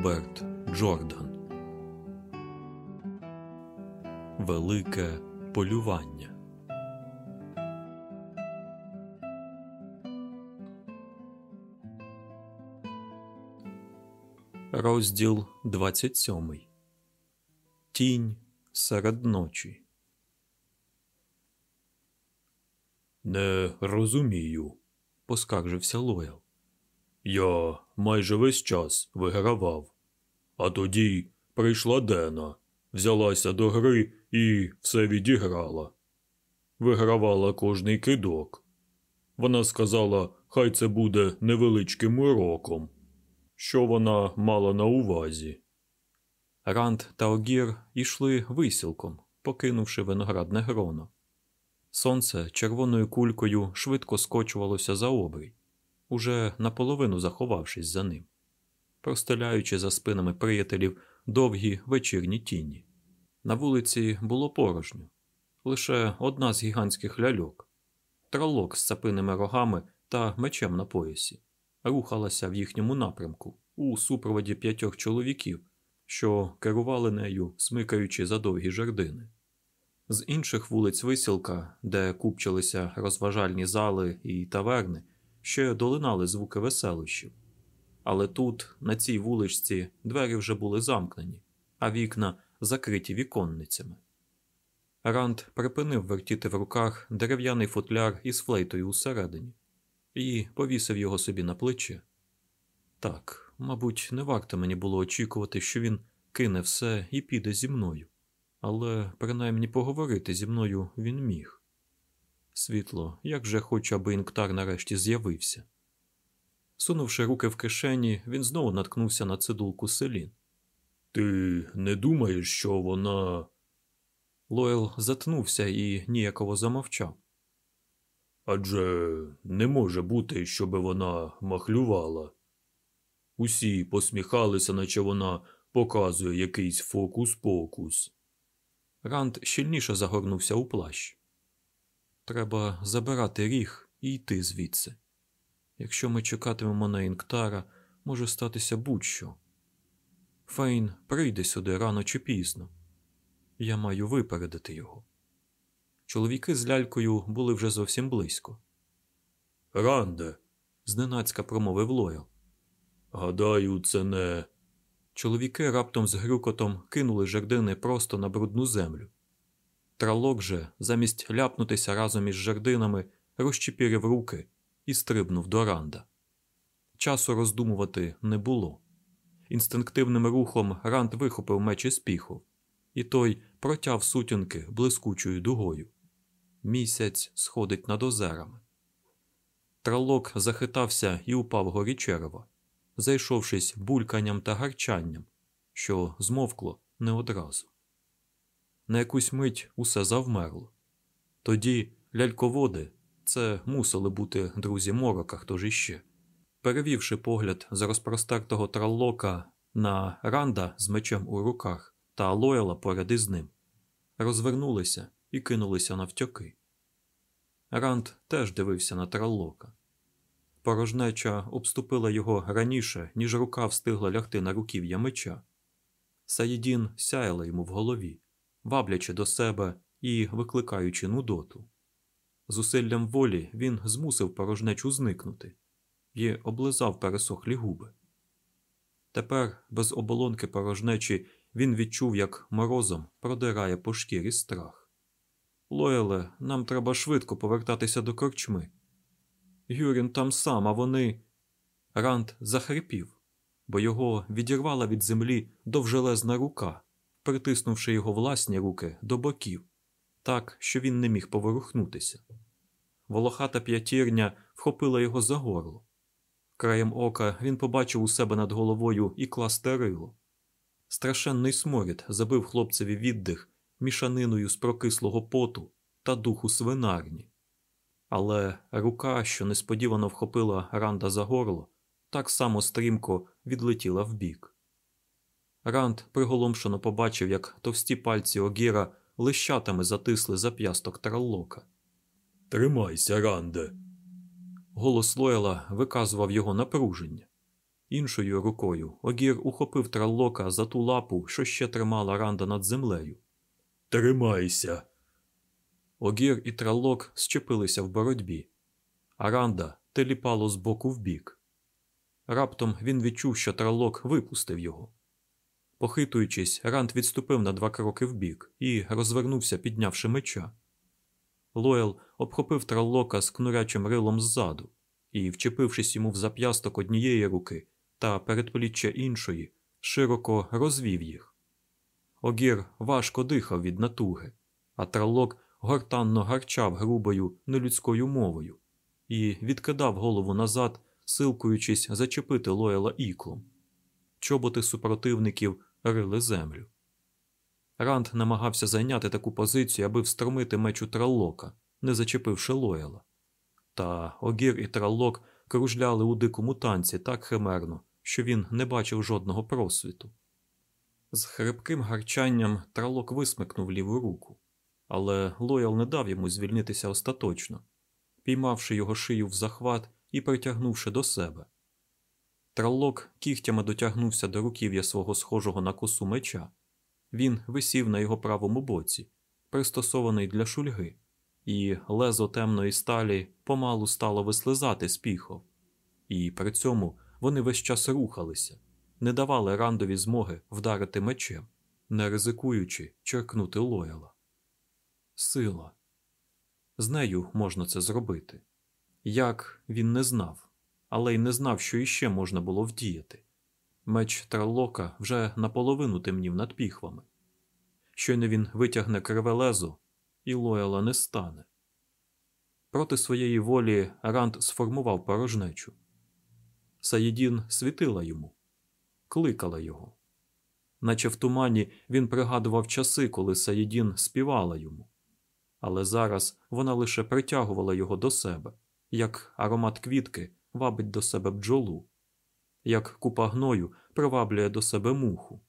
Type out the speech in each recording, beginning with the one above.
Роберт Джордан Велике полювання. Розділ 27 Тінь серед ночі. Не розумію, поскаржився Лоял. Я майже весь час вигравав. А тоді прийшла Дена, взялася до гри і все відіграла. Вигравала кожний кидок. Вона сказала, хай це буде невеличким уроком. Що вона мала на увазі? Ранд та Огір йшли висілком, покинувши виноградне гроно. Сонце червоною кулькою швидко скочувалося за обрій, уже наполовину заховавшись за ним, простеляючи за спинами приятелів довгі вечірні тіні. На вулиці було порожньо, лише одна з гігантських ляльок, тролок з цапиними рогами та мечем на поясі, рухалася в їхньому напрямку у супроводі п'ятьох чоловіків, що керували нею, смикаючи за довгі жердини. З інших вулиць висілка, де купчилися розважальні зали і таверни, ще долинали звуки веселощів. Але тут, на цій вуличці, двері вже були замкнені, а вікна закриті віконницями. Ранд припинив вертіти в руках дерев'яний футляр із флейтою усередині і повісив його собі на плече. Так, мабуть, не варто мені було очікувати, що він кине все і піде зі мною, але принаймні поговорити зі мною він міг. Світло, як же хочу, аби інктар нарешті з'явився. Сунувши руки в кишені, він знову наткнувся на цидулку селін. Ти не думаєш, що вона. Лойл затнувся і ніяково замовчав. Адже не може бути, щоби вона махлювала. Усі посміхалися, наче вона показує якийсь фокус-покус. Ранд щільніше загорнувся у плащ. Треба забирати ріг і йти звідси. Якщо ми чекатимемо на інктара, може статися будь-що. Фейн прийде сюди рано чи пізно. Я маю випередити його. Чоловіки з лялькою були вже зовсім близько. Ранде, зненацька промовив Лоял. Гадаю, це не. Чоловіки раптом з грюкотом кинули жердини просто на брудну землю. Тралок же, замість ляпнутися разом із жердинами, розчепірив руки і стрибнув до ранда. Часу роздумувати не було. Інстинктивним рухом Ранд вихопив меч із піху, і той протяв сутінки блискучою дугою. Місяць сходить над озерами. Тралок захитався і упав горі черева, зайшовшись бульканням та гарчанням, що змовкло не одразу. На якусь мить усе завмерло. Тоді ляльководи це мусили бути друзі морока, хто ж іще. Перевівши погляд з розпростертого траллока на ранда з мечем у руках та Лояла поряд із ним, розвернулися і кинулися навтьоки. Ранд теж дивився на траллока. Порожнеча обступила його раніше, ніж рука встигла лягти на руків'я меча. Саїдін сяяла йому в голові, ваблячи до себе і викликаючи нудоту. Зусиллям волі він змусив порожнечу зникнути і облизав пересохлі губи. Тепер, без оболонки порожнечі, він відчув, як морозом продирає по шкірі страх. Лойле, нам треба швидко повертатися до корчми. Гюрін там сам, а вони. Ранд захрипів, бо його відірвала від землі довжелезна рука, притиснувши його власні руки до боків, так, що він не міг поворухнутися. Волохата п'ятірня вхопила його за горло. Краєм ока він побачив у себе над головою і кластерило. Страшенний сморід забив хлопцеві віддих мішаниною з прокислого поту та духу свинарні. Але рука, що несподівано вхопила Ранда за горло, так само стрімко відлетіла вбік. Ранд приголомшено побачив, як товсті пальці Огіра лищатами затисли зап'ясток траллока. Тримайся, Ранде. Голос Лойла виказував його напруження. Іншою рукою Огір ухопив траллока за ту лапу, що ще тримала ранда над землею. Тримайся. Огір і траллок щепилися в боротьбі, а ранда теліпало з боку в бік. Раптом він відчув, що траллок випустив його. Похитуючись, Ранд відступив на два кроки вбік і розвернувся, піднявши меча. Лойл обхопив траллока з кнурячим рилом ззаду і, вчепившись йому в зап'ясток однієї руки та передпліччя іншої, широко розвів їх. Огір важко дихав від натуги, а траллок гортанно гарчав грубою нелюдською мовою і відкидав голову назад, силкуючись зачепити Лойла іклом. Чоботи супротивників рили землю. Ранд намагався зайняти таку позицію, аби встромити меч у траллока, не зачепивши Лойла. Та Огір і траллок кружляли у дикому танці так химерно, що він не бачив жодного просвіту. З хрипким гарчанням тралок висмикнув ліву руку, але Лоял не дав йому звільнитися остаточно, піймавши його шию в захват і притягнувши до себе. Траллок кігтями дотягнувся до руків'я свого схожого на косу меча. Він висів на його правому боці, пристосований для шульги, і лезо темної сталі помалу стало вислизати з піхов. І при цьому вони весь час рухалися, не давали рандові змоги вдарити мечем, не ризикуючи черкнути лояла. Сила. З нею можна це зробити. Як він не знав, але й не знав, що іще можна було вдіяти. Меч Траллока вже наполовину темнів над піхвами. Щойно він витягне криве лезо, і лояла не стане. Проти своєї волі Ранд сформував порожнечу. Саєдін світила йому, кликала його. Наче в тумані він пригадував часи, коли Саєдін співала йому, але зараз вона лише притягувала його до себе, як аромат квітки вабить до себе бджолу, як купа гною приваблює до себе муху.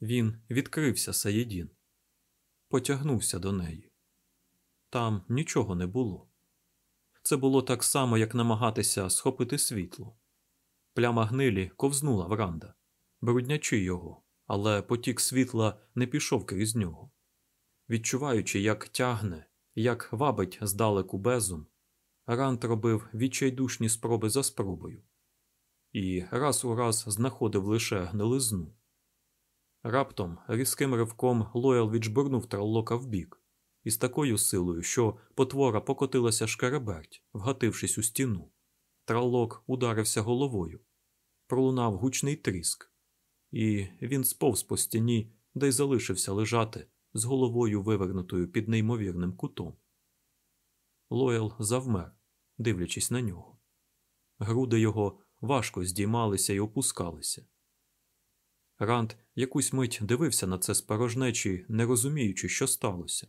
Він відкрився Саєдін, потягнувся до неї. Там нічого не було. Це було так само, як намагатися схопити світло. Пляма гнилі ковзнула вранда, бруднячи його, але потік світла не пішов крізь нього. Відчуваючи, як тягне, як вабить здалеку безум, Рант робив відчайдушні спроби за спробою і раз у раз знаходив лише гнилизну. Раптом різким ривком Лоял віджбурнув траллока вбік, із такою силою, що потвора покотилася шкереберть, вгатившись у стіну. Траллок ударився головою, пролунав гучний тріск, і він сповз по стіні, де й залишився лежати з головою вивернутою під неймовірним кутом. Лоял завмер, дивлячись на нього. Груди його важко здіймалися і опускалися. Ранд якусь мить дивився на це з порожнечі, не розуміючи, що сталося.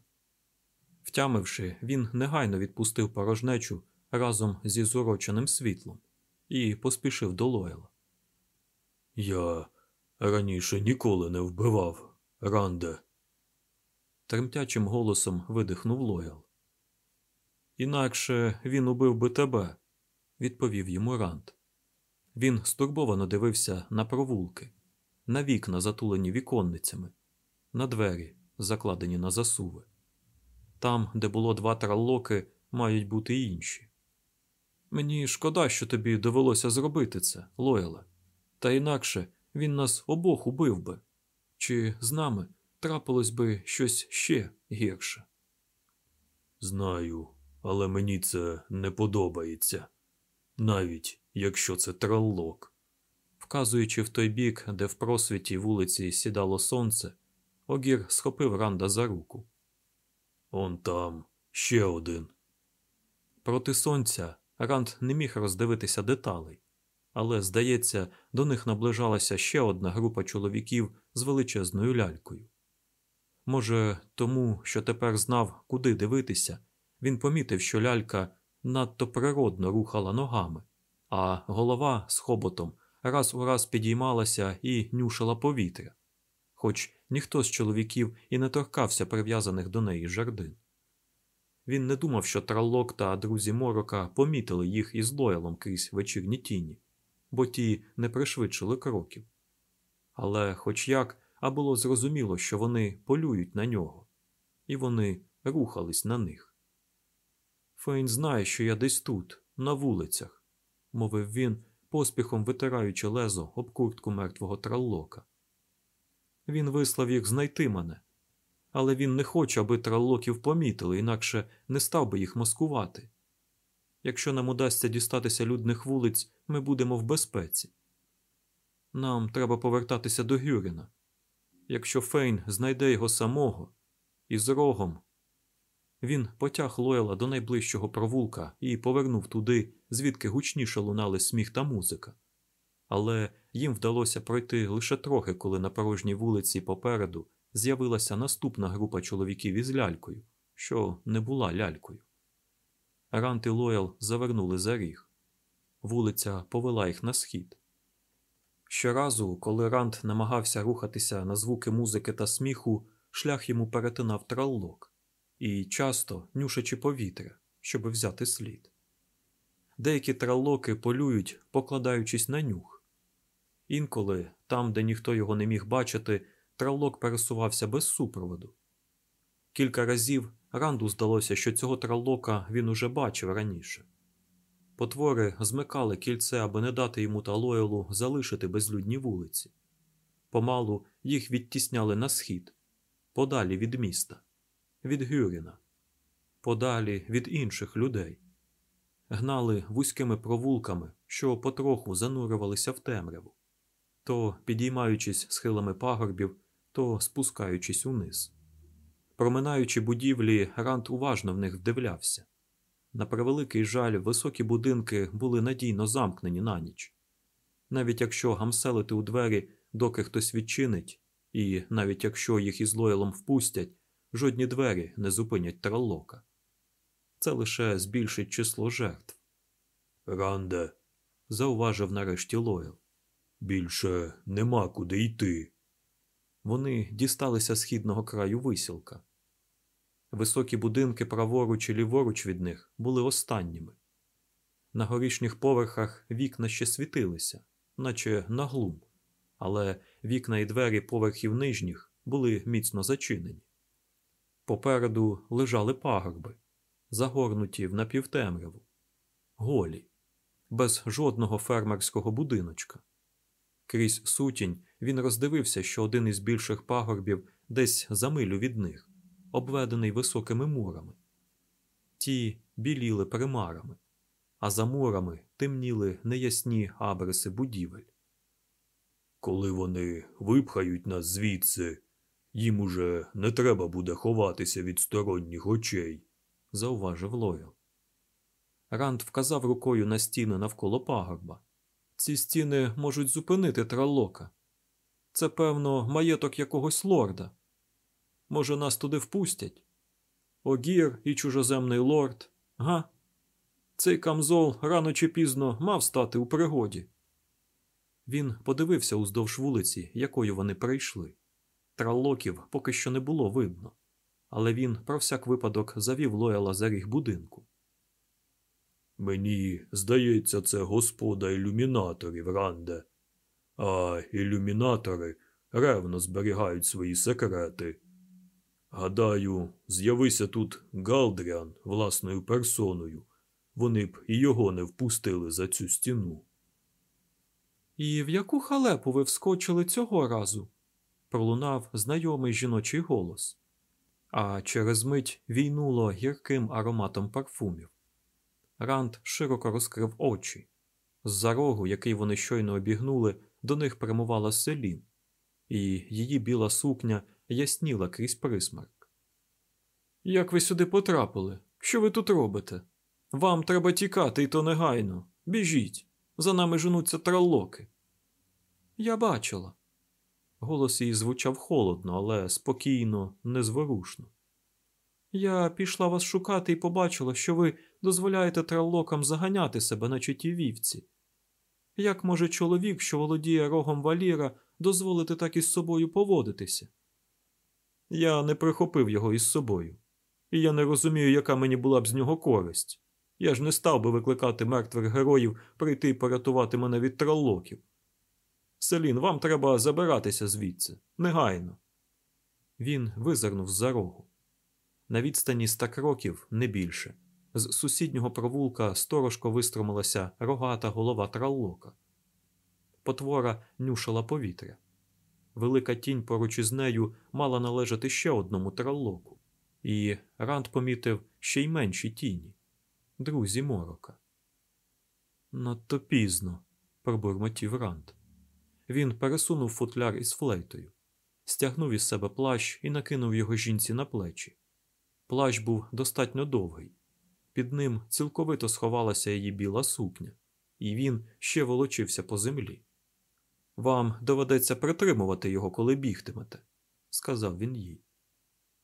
Втямивши, він негайно відпустив порожнечу разом зі зуроченим світлом і поспішив до Лойла. Я раніше ніколи не вбивав, Ранде. Тремтячим голосом видихнув Лоял. Інакше він убив би тебе, відповів йому Ранд. Він стурбовано дивився на провулки, на вікна, затулені віконницями, на двері, закладені на засуви. Там, де було два траллоки, мають бути й інші. Мені шкода, що тобі довелося зробити це, Лойле. Та інакше він нас обох убив би. Чи з нами трапилось би щось ще гірше? Знаю, але мені це не подобається, навіть якщо це траллок. Вказуючи в той бік, де в просвіті вулиці сідало сонце, Огір схопив Ранда за руку. Он там ще один. Проти сонця Ранд не міг роздивитися деталей, але, здається, до них наближалася ще одна група чоловіків з величезною лялькою. Може, тому, що тепер знав, куди дивитися, він помітив, що лялька надто природно рухала ногами, а голова з хоботом раз у раз підіймалася і нюшила повітря, хоч ніхто з чоловіків і не торкався прив'язаних до неї жердин. Він не думав, що траллок та друзі морока помітили їх із лоялом крізь вечірні тіні, бо ті не пришвидшили кроків. Але, хоч як, а було зрозуміло, що вони полюють на нього, і вони рухались на них. Фейн знає, що я десь тут, на вулицях, мовив він, поспіхом витираючи лезо об куртку мертвого траллока. Він вислав їх знайти мене, але він не хоче, аби траллоків помітили, інакше не став би їх маскувати. Якщо нам удасться дістатися людних вулиць, ми будемо в безпеці. Нам треба повертатися до Гюріна. Якщо Фейн знайде його самого із рогом. Він потяг Лойла до найближчого провулка і повернув туди, звідки гучніше лунали сміх та музика. Але їм вдалося пройти лише трохи, коли на порожній вулиці попереду з'явилася наступна група чоловіків із лялькою, що не була лялькою. Рант і Лоял завернули за ріг. Вулиця повела їх на схід. Щоразу, коли Рант намагався рухатися на звуки музики та сміху, шлях йому перетинав траллок і часто нюшачи повітря, щоб взяти слід. Деякі траллоки полюють, покладаючись на нюх. Інколи, там, де ніхто його не міг бачити, траллок пересувався без супроводу. Кілька разів Ранду здалося, що цього траллока він уже бачив раніше. Потвори змикали кільце, аби не дати йому та Лойлу залишити безлюдні вулиці. Помалу їх відтісняли на схід, подалі від міста, від Гюріна, подалі від інших людей, гнали вузькими провулками, що потроху занурювалися в темряву, то підіймаючись схилами пагорбів, то спускаючись униз. Проминаючи будівлі, Рант уважно в них вдивлявся. На превеликий жаль, високі будинки були надійно замкнені на ніч. Навіть якщо гамселити у двері, доки хтось відчинить, і навіть якщо їх із лоялом впустять, жодні двері не зупинять траллока. Це лише збільшить число жертв. Ранде, Зауважив нарешті Лоял. більше нема куди йти. Вони дісталися східного краю висілка. Високі будинки праворуч і ліворуч від них були останніми. На горішніх поверхах вікна ще світилися, наче на глум, але вікна і двері поверхів нижніх були міцно зачинені. Попереду лежали пагорби, загорнуті в напівтемряву, голі, без жодного фермерського будиночка. Крізь сутінь він роздивився, що один із більших пагорбів десь за милю від них, обведений високими мурами. Ті біліли примарами, а за мурами темніли неясні абриси будівель. Коли вони випхають нас звідси, їм уже не треба буде ховатися від сторонніх очей, зауважив Лойл. Ранд вказав рукою на стіни навколо пагорба. Ці стіни можуть зупинити траллока. Це, певно, маєток якогось лорда. Може, нас туди впустять? Огір і чужоземний лорд, га? Цей камзол рано чи пізно мав стати у пригоді. Він подивився уздовж вулиці, якою вони прийшли. Траллоків поки що не було видно, але він про всяк випадок завів Лояла за ріг будинку. Мені здається, це господа ілюмінаторів, Ранде. А ілюмінатори ревно зберігають свої секрети. Гадаю, з'явися тут Галдріан власною персоною, вони б і його не впустили за цю стіну. І в яку халепу ви вскочили цього разу? Пролунав знайомий жіночий голос, а через мить війнуло гірким ароматом парфумів. Ранд широко розкрив очі. З-за рогу, який вони щойно обігнули, до них прямувала селін, і її біла сукня ясніла крізь присмерк. Як ви сюди потрапили? Що ви тут робите? Вам треба тікати, і то негайно. Біжіть. За нами женуться траллоки. Я бачила. Голос її звучав холодно, але спокійно, незворушно. Я пішла вас шукати і побачила, що ви дозволяєте траллокам заганяти себе, наче ті вівці. Як може чоловік, що володіє рогом валіра, дозволити так із собою поводитися? Я не прихопив його із собою, і я не розумію, яка мені була б з нього користь. Я ж не став би викликати мертвих героїв прийти і порятувати мене від троллоків. Селін, вам треба забиратися звідси, негайно. Він визирнув з-за рогу. На відстані ста кроків не більше. З сусіднього провулка сторожко вистромилася рогата голова траллока. Потвора нюшила повітря. Велика тінь поруч із нею мала належати ще одному траллоку, і Ранд помітив ще й менші тіні друзі морока. Надто пізно, пробурмотів Ранд. Він пересунув футляр із флейтою, стягнув із себе плащ і накинув його жінці на плечі. Плащ був достатньо довгий. Під ним цілковито сховалася її біла сукня, і він ще волочився по землі. Вам доведеться притримувати його, коли бігтимете, сказав він їй.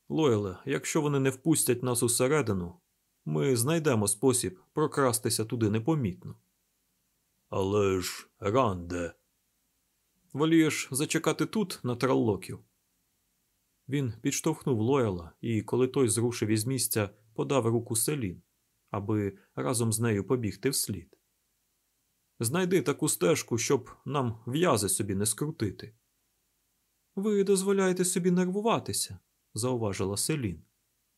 Лойле, якщо вони не впустять нас усередину, ми знайдемо спосіб прокрастися туди непомітно. Але ж, Ранде, Волієш зачекати тут, на траллоків? Він підштовхнув Лойла і, коли той зрушив із місця, подав руку селін, аби разом з нею побігти вслід. Знайди таку стежку, щоб нам в'язи собі не скрутити. Ви дозволяєте собі нервуватися, зауважила Селін.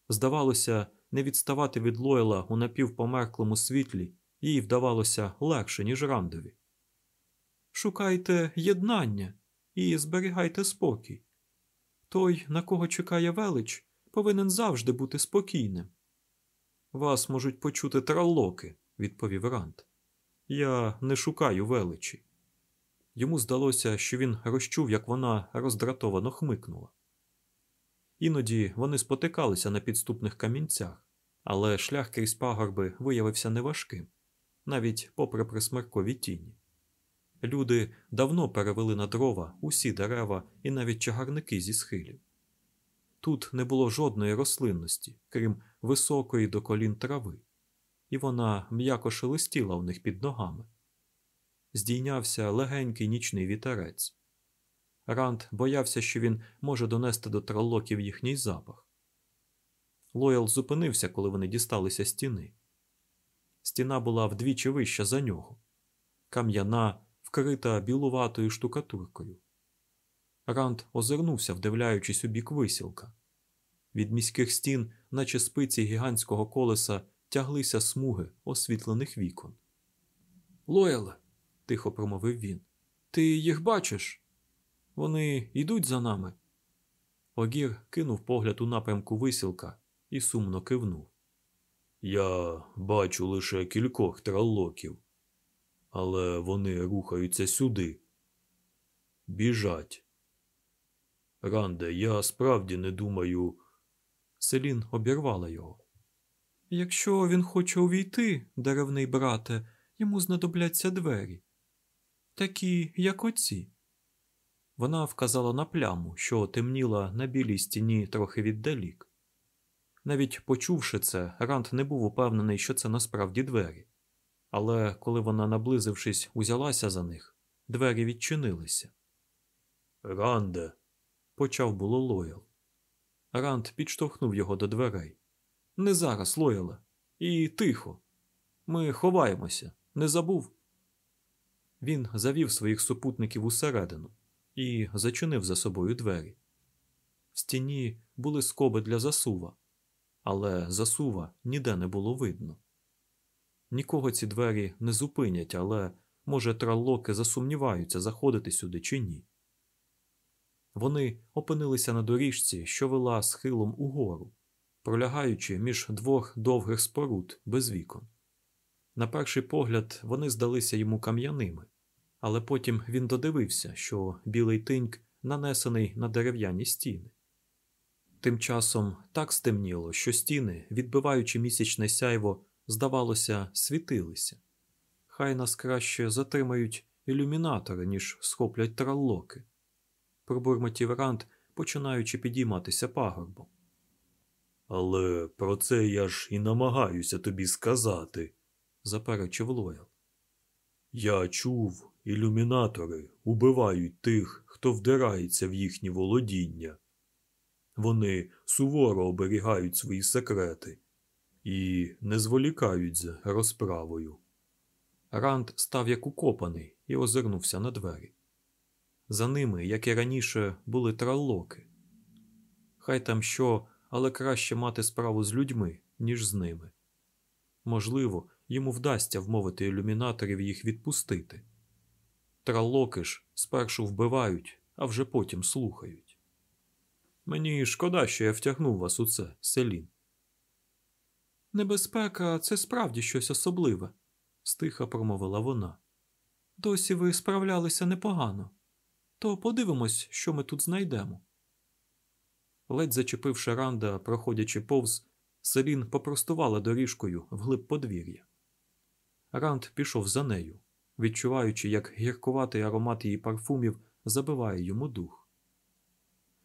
Здавалося, не відставати від Лойла у напівпомерклому світлі їй вдавалося легше, ніж рандові. Шукайте єднання і зберігайте спокій. Той, на кого чекає велич, повинен завжди бути спокійним. Вас можуть почути траллоки, відповів Ранд. Я не шукаю величі. Йому здалося, що він розчув, як вона роздратовано хмикнула. Іноді вони спотикалися на підступних камінцях, але шлях крізь пагорби виявився неважким, навіть попри присмеркові тіні. Люди давно перевели на дрова усі дерева і навіть чагарники зі схилів. Тут не було жодної рослинності, крім високої до колін трави, і вона м'яко шелестіла у них під ногами. Здійнявся легенький нічний вітерець. Ранд боявся, що він може донести до троллоків їхній запах. Лоял зупинився, коли вони дісталися стіни. Стіна була вдвічі вища за нього, кам'яна, вкрита білуватою штукатуркою. Ранд озирнувся, вдивляючись у бік висілка. Від міських стін, наче спиці гігантського колеса, тяглися смуги освітлених вікон. Лояле, тихо промовив він, ти їх бачиш? Вони йдуть за нами. Огір кинув погляд у напрямку висілка і сумно кивнув. Я бачу лише кількох траллоків, але вони рухаються сюди. Біжать. Ранде, я справді не думаю. Селін обірвала його. Якщо він хоче увійти, деревний брате, йому знадобляться двері. Такі, як оці. Вона вказала на пляму, що темніла на білій стіні трохи віддалік. Навіть почувши це, Ранд не був упевнений, що це насправді двері. Але коли вона, наблизившись, узялася за них, двері відчинилися. Ранде, почав було Лоял. Ранд підштовхнув його до дверей. Не зараз, Лояле. І тихо. Ми ховаємося, не забув. Він завів своїх супутників усередину і зачинив за собою двері. В стіні були скоби для засува, але засува ніде не було видно. Нікого ці двері не зупинять, але, може, траллоки засумніваються, заходити сюди чи ні. Вони опинилися на доріжці, що вела схилом угору, пролягаючи між двох довгих споруд без вікон. На перший погляд вони здалися йому кам'яними, але потім він додивився, що білий тиньк нанесений на дерев'яні стіни. Тим часом так стемніло, що стіни, відбиваючи місячне сяйво, здавалося, світилися. Хай нас краще затримають ілюмінатори, ніж схоплять траллоки. Пробурмотів Рант, починаючи підійматися пагорбом. Але про це я ж і намагаюся тобі сказати, заперечив Лоял. Я чув, ілюмінатори убивають тих, хто вдирається в їхні володіння. Вони суворо оберігають свої секрети, і не зволікають з розправою. Ранд став як укопаний і озирнувся на двері. За ними, як і раніше, були траллоки. Хай там що, але краще мати справу з людьми, ніж з ними. Можливо, йому вдасться вмовити ілюмінаторів їх відпустити. Траллоки ж спершу вбивають, а вже потім слухають. Мені шкода, що я втягнув вас у це, Селін. Небезпека це справді щось особливе, стиха промовила вона. Досі ви справлялися непогано. То подивимось, що ми тут знайдемо. Ледь зачепивши ранда, проходячи повз, Селін попростувала доріжкою вглиб подвір'я. Ранд пішов за нею, відчуваючи, як гіркуватий аромат її парфумів забиває йому дух.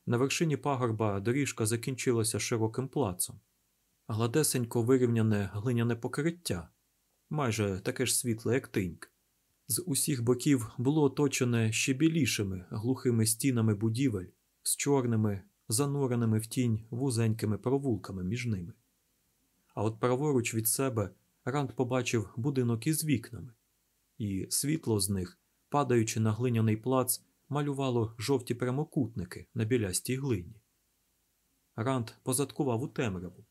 На вершині пагорба доріжка закінчилася широким плацом, гладесенько вирівняне глиняне покриття, майже таке ж світле, як тиньк. З усіх боків було оточене ще білішими глухими стінами будівель з чорними, зануреними в тінь вузенькими провулками між ними. А от праворуч від себе Ранд побачив будинок із вікнами, і світло з них, падаючи на глиняний плац, малювало жовті прямокутники на білястій глині. Ранд позадкував у темряву,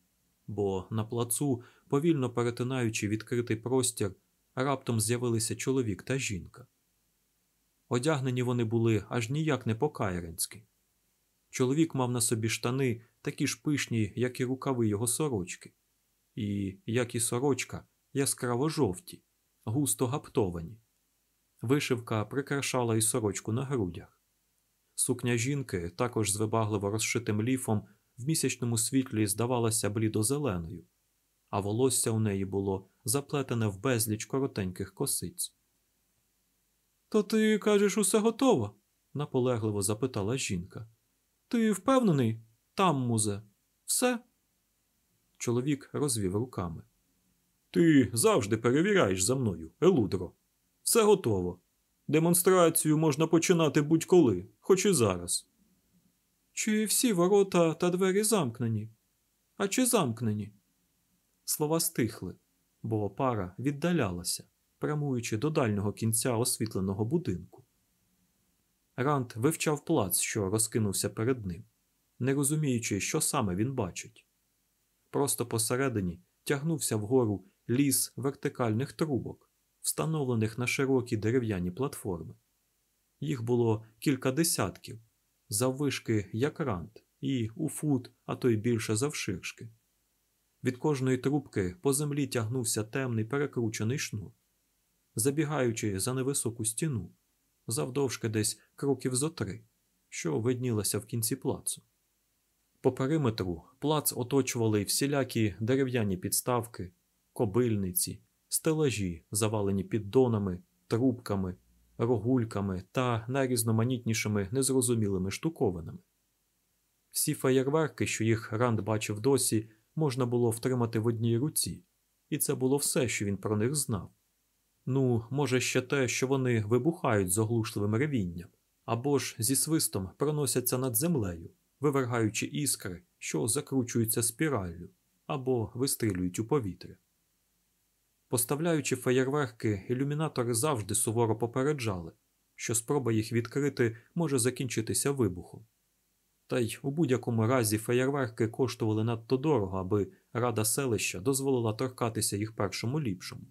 бо на плацу, повільно перетинаючи відкритий простір, раптом з'явилися чоловік та жінка. Одягнені вони були аж ніяк не по-кайренськи. Чоловік мав на собі штани такі ж пишні, як і рукави його сорочки, і, як і сорочка, яскраво жовті, густо гаптовані. Вишивка прикрашала і сорочку на грудях. Сукня жінки, також з вибагливо розшитим ліфом, в місячному світлі здавалася блідозеленою, а волосся у неї було заплетене в безліч коротеньких косиць. То ти кажеш, усе готово? наполегливо запитала жінка. Ти впевнений? Там музе. Все? Чоловік розвів руками. Ти завжди перевіряєш за мною, Елудро. Все готово. Демонстрацію можна починати будь-коли, хоч і зараз. Чи всі ворота та двері замкнені? А чи замкнені? Слова стихли, бо пара віддалялася, прямуючи до дальнього кінця освітленого будинку. Рант вивчав плац, що розкинувся перед ним, не розуміючи, що саме він бачить. Просто посередині тягнувся вгору ліс вертикальних трубок, встановлених на широкі дерев'яні платформи. Їх було кілька десятків, заввишки як рант, і у фут, а то й більше завширшки. Від кожної трубки по землі тягнувся темний перекручений шнур. Забігаючи за невисоку стіну, завдовжки десь кроків зо три, що виднілося в кінці плацу. По периметру плац оточували всілякі дерев'яні підставки, кобильниці, стелажі, завалені піддонами, трубками, рогульками та найрізноманітнішими незрозумілими штуковинами. Всі феєрверки, що їх Ранд бачив досі, можна було втримати в одній руці, і це було все, що він про них знав. Ну, може, ще те, що вони вибухають з оглушливим ревінням, або ж зі свистом проносяться над землею, вивергаючи іскри, що закручуються спіраллю, або вистрілюють у повітря. Поставляючи феєрверки, ілюмінатори завжди суворо попереджали, що спроба їх відкрити може закінчитися вибухом. Та й у будь-якому разі феєрверки коштували надто дорого, аби рада селища дозволила торкатися їх першому ліпшому.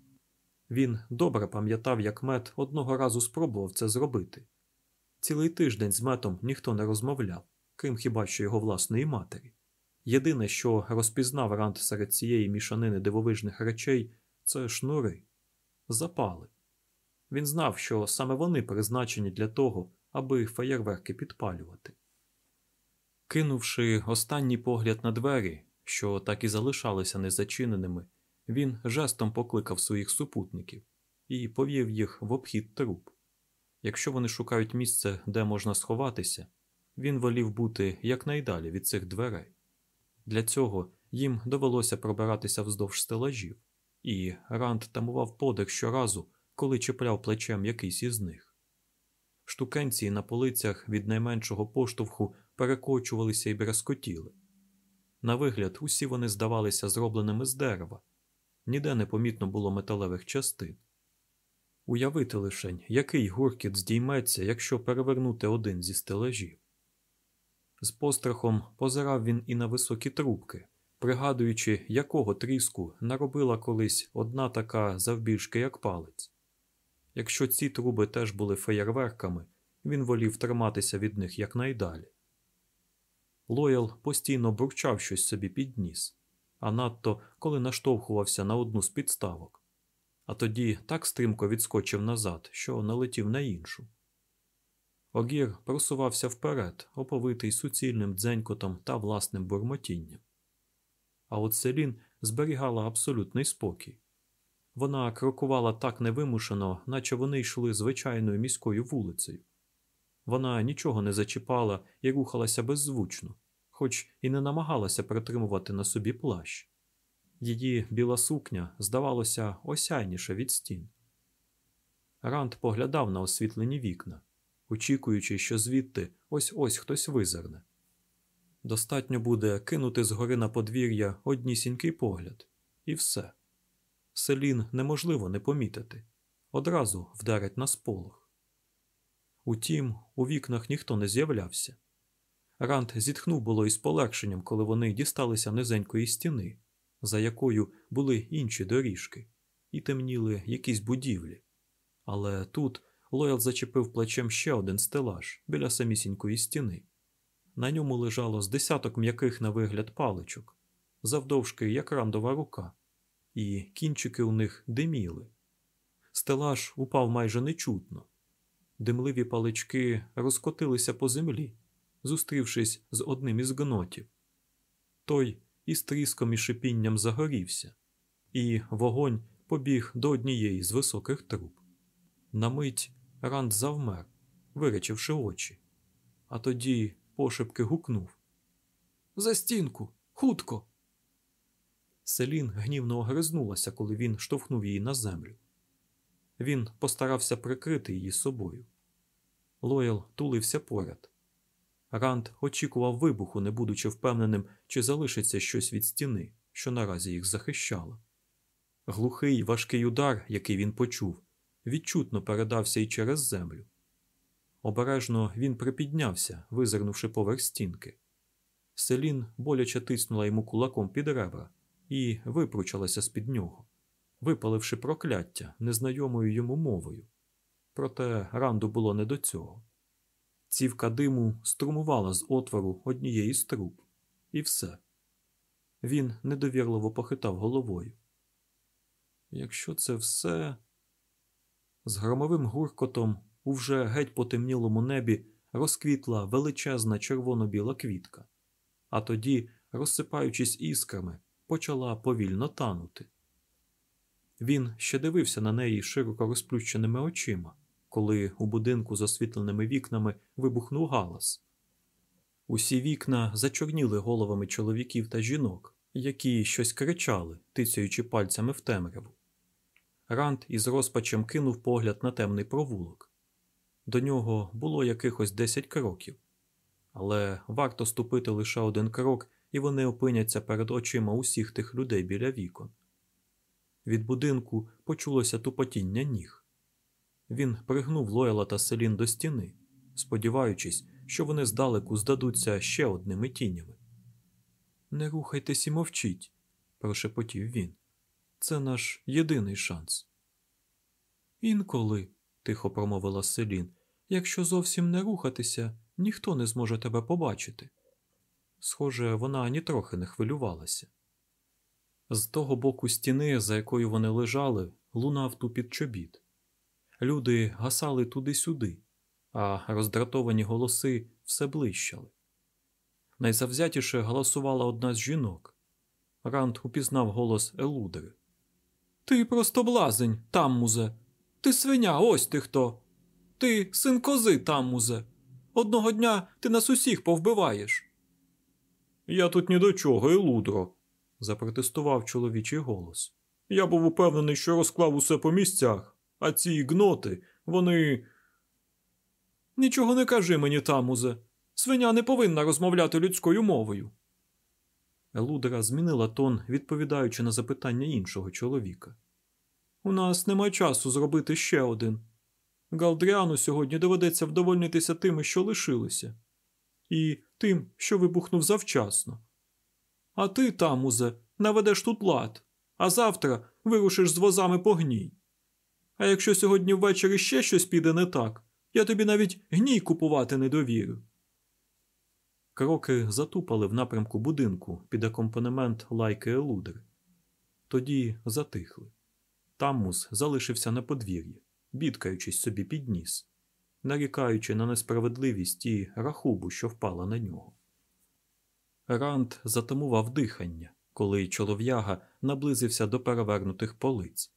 Він добре пам'ятав, як мед одного разу спробував це зробити. Цілий тиждень з метом ніхто не розмовляв, крім хіба що його власної матері. Єдине, що розпізнав Ранд серед цієї мішанини дивовижних речей, це шнури, запали. Він знав, що саме вони призначені для того, аби феєрверки підпалювати. Кинувши останній погляд на двері, що так і залишалися незачиненими, він жестом покликав своїх супутників і повів їх в обхід труб. Якщо вони шукають місце, де можна сховатися, він волів бути якнайдалі від цих дверей. Для цього їм довелося пробиратися вздовж стелажів, і Ранд тамував подих щоразу, коли чіпляв плечем якийсь із них. Штукенці на полицях від найменшого поштовху перекочувалися і брязкотіли. На вигляд, усі вони здавалися зробленими з дерева, ніде не помітно було металевих частин. Уявити лишень, який гуркіт здійметься, якщо перевернути один зі стележів. З пострахом позирав він і на високі трубки, пригадуючи, якого тріску наробила колись одна така завбільшки, як палець. Якщо ці труби теж були феєрверками, він волів триматися від них якнайдалі. Лоял постійно бурчав щось собі під ніс, а надто коли наштовхувався на одну з підставок, а тоді так стрімко відскочив назад, що налетів на іншу. Огір просувався вперед, оповитий суцільним дзенькотом та власним бурмотінням. А от Селін зберігала абсолютний спокій. Вона крокувала так невимушено, наче вони йшли звичайною міською вулицею. Вона нічого не зачіпала і рухалася беззвучно, хоч і не намагалася притримувати на собі плащ. Її біла сукня здавалося осяйніше від стін. Ранд поглядав на освітлені вікна, очікуючи, що звідти ось ось хтось визирне. Достатньо буде кинути згори на подвір'я однісінький погляд, і все. Селін неможливо не помітити одразу вдарить на сполох. Утім, у вікнах ніхто не з'являвся. Ранд зітхнув було із полегшенням, коли вони дісталися низенької стіни, за якою були інші доріжки, і темніли якісь будівлі. Але тут Лоял зачепив плечем ще один стелаж біля самісінької стіни. На ньому лежало з десяток м'яких на вигляд паличок, завдовжки як рандова рука, і кінчики у них диміли. Стелаж упав майже нечутно. Димливі палички розкотилися по землі, зустрівшись з одним із гнотів. Той із тріском і шипінням загорівся, і вогонь побіг до однієї з високих труб. На мить Ранд завмер, виречивши очі, а тоді пошепки гукнув За стінку! Хутко! Селін гнівно огризнулася, коли він штовхнув її на землю. Він постарався прикрити її собою. Лоял тулився поряд. Ранд очікував вибуху, не будучи впевненим, чи залишиться щось від стіни, що наразі їх захищала. Глухий важкий удар, який він почув, відчутно передався й через землю. Обережно він припіднявся, визирнувши поверх стінки. Селін боляче тиснула йому кулаком під ребра і випручалася з під нього, випаливши прокляття незнайомою йому мовою. Проте ранду було не до цього. Цівка диму струмувала з отвору однієї з труб, і все. Він недовірливо похитав головою. Якщо це все. З громовим гуркотом у вже геть потемнілому небі розквітла величезна червоно-біла квітка, а тоді, розсипаючись іскрами, почала повільно танути. Він ще дивився на неї широко розплющеними очима, коли у будинку з освітленими вікнами вибухнув галас. Усі вікна зачорніли головами чоловіків та жінок, які щось кричали, тицяючи пальцями в темряву. Ранд із розпачем кинув погляд на темний провулок. До нього було якихось десять кроків, але варто ступити лише один крок, і вони опиняться перед очима усіх тих людей біля вікон. Від будинку почулося тупотіння ніг. Він пригнув Лояла та селін до стіни, сподіваючись, що вони здалеку здадуться ще одними тінями. Не рухайтесь і мовчіть, прошепотів він. Це наш єдиний шанс. Інколи, тихо промовила Селін, якщо зовсім не рухатися, ніхто не зможе тебе побачити. Схоже, вона нітрохи не хвилювалася. З того боку стіни, за якою вони лежали, лунав тупіт чобіт. Люди гасали туди-сюди, а роздратовані голоси все блищали. Найзавзятіше голосувала одна з жінок. Ранд упізнав голос Елудери. Ти просто блазень, таммузе. Ти свиня, ось ти хто. Ти син кози, таммузе. Одного дня ти нас усіх повбиваєш. Я тут ні до чого, Елудро, запротестував чоловічий голос. Я був упевнений, що розклав усе по місцях, а ці гноти, вони. Нічого не кажи мені, тамузе. Свиня не повинна розмовляти людською мовою. Елудера змінила тон, відповідаючи на запитання іншого чоловіка. У нас немає часу зробити ще один. Галдріану сьогодні доведеться вдовольнитися тими, що лишилося, і тим, що вибухнув завчасно. А ти, Тамузе, наведеш тут лад, а завтра вирушиш з возами по гній. А якщо сьогодні ввечері ще щось піде не так, я тобі навіть гній купувати не довірю. Кроки затупали в напрямку будинку під акомпанемент лайки Елудер. Тоді затихли. Таммус залишився на подвір'ї, бідкаючись собі під ніс, нарікаючи на несправедливість і рахубу, що впала на нього. Ранд затамував дихання, коли чолов'яга наблизився до перевернутих полиць.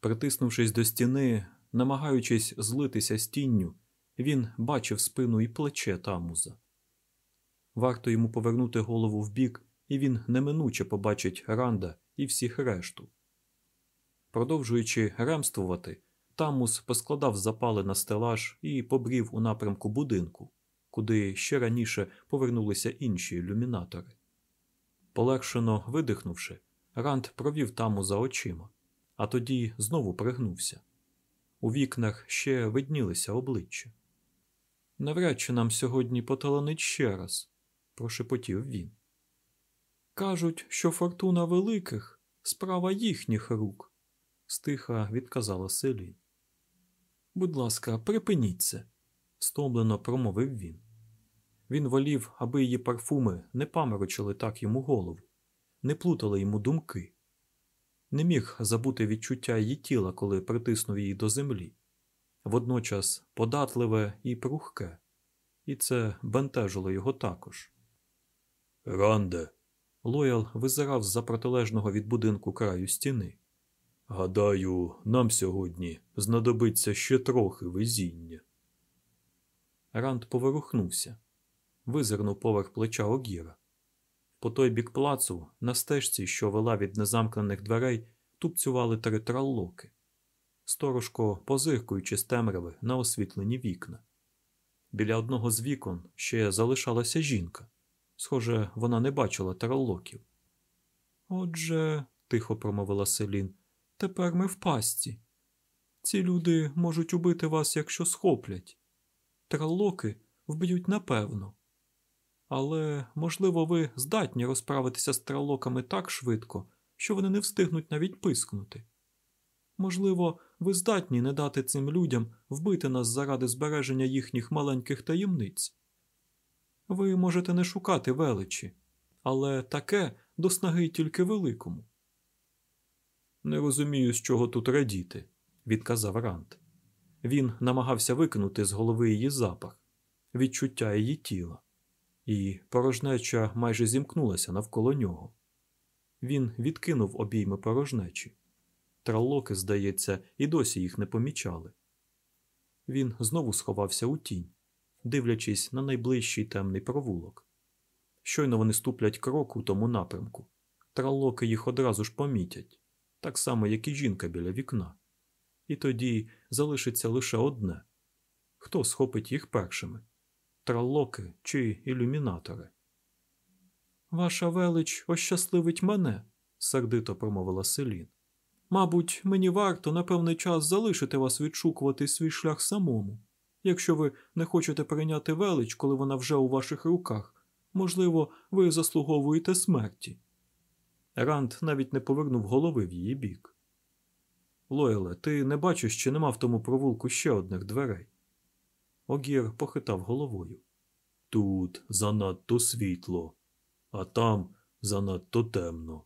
Притиснувшись до стіни, намагаючись злитися з тінню, він бачив спину і плече Тамуза. Варто йому повернути голову вбік, і він неминуче побачить Ранда і всіх решту. Продовжуючи ремствувати, Тамус поскладав запали на стелаж і побрів у напрямку будинку, куди ще раніше повернулися інші ілюмінатори. Полегшено видихнувши, Ранд провів Тамуза очима, а тоді знову пригнувся. У вікнах ще виднілися обличчя. Навряд чи нам сьогодні поталанить ще раз, прошепотів він. Кажуть, що фортуна великих справа їхніх рук, стиха відказала Селін. Будь ласка, припиніть це, стомлено промовив він. Він волів, аби її парфуми не паморочили так йому голову, не плутали йому думки. Не міг забути відчуття її тіла, коли притиснув її до землі, водночас податливе і прухке, і це бентежило його також. Ранде, Лоял визирав з-за протилежного від будинку краю стіни. Гадаю, нам сьогодні знадобиться ще трохи везіння. Ранд поворухнувся, визирнув поверх плеча Огіра. По той бік плацу, на стежці, що вела від незамкнених дверей, тупцювали три траллоки, сторожко позиркуючи з темряви на освітлені вікна. Біля одного з вікон ще залишалася жінка. Схоже, вона не бачила траллоків. Отже, тихо промовила Селін, тепер ми в пастці. Ці люди можуть убити вас, якщо схоплять. Траллоки вб'ють напевно. Але, можливо, ви здатні розправитися з тралоками так швидко, що вони не встигнуть навіть пискнути. Можливо, ви здатні не дати цим людям вбити нас заради збереження їхніх маленьких таємниць. Ви можете не шукати величі, але таке до снаги тільки великому. Не розумію, з чого тут радіти, відказав Рант. Він намагався викинути з голови її запах, відчуття її тіла, і порожнеча майже зімкнулася навколо нього. Він відкинув обійми порожнечі. Траллоки, здається, і досі їх не помічали. Він знову сховався у тінь, дивлячись на найближчий темний провулок. Щойно вони ступлять крок у тому напрямку. Траллоки їх одразу ж помітять, так само, як і жінка біля вікна. І тоді залишиться лише одне хто схопить їх першими траллоки чи ілюмінатори. Ваша велич ощасливить мене, сердито промовила Селін. Мабуть, мені варто на певний час залишити вас відшукувати свій шлях самому. Якщо ви не хочете прийняти велич, коли вона вже у ваших руках, можливо, ви заслуговуєте смерті. Ранд навіть не повернув голови в її бік. Лойле, ти не бачиш, чи нема в тому провулку ще одних дверей? Огір похитав головою. Тут занадто світло, а там занадто темно.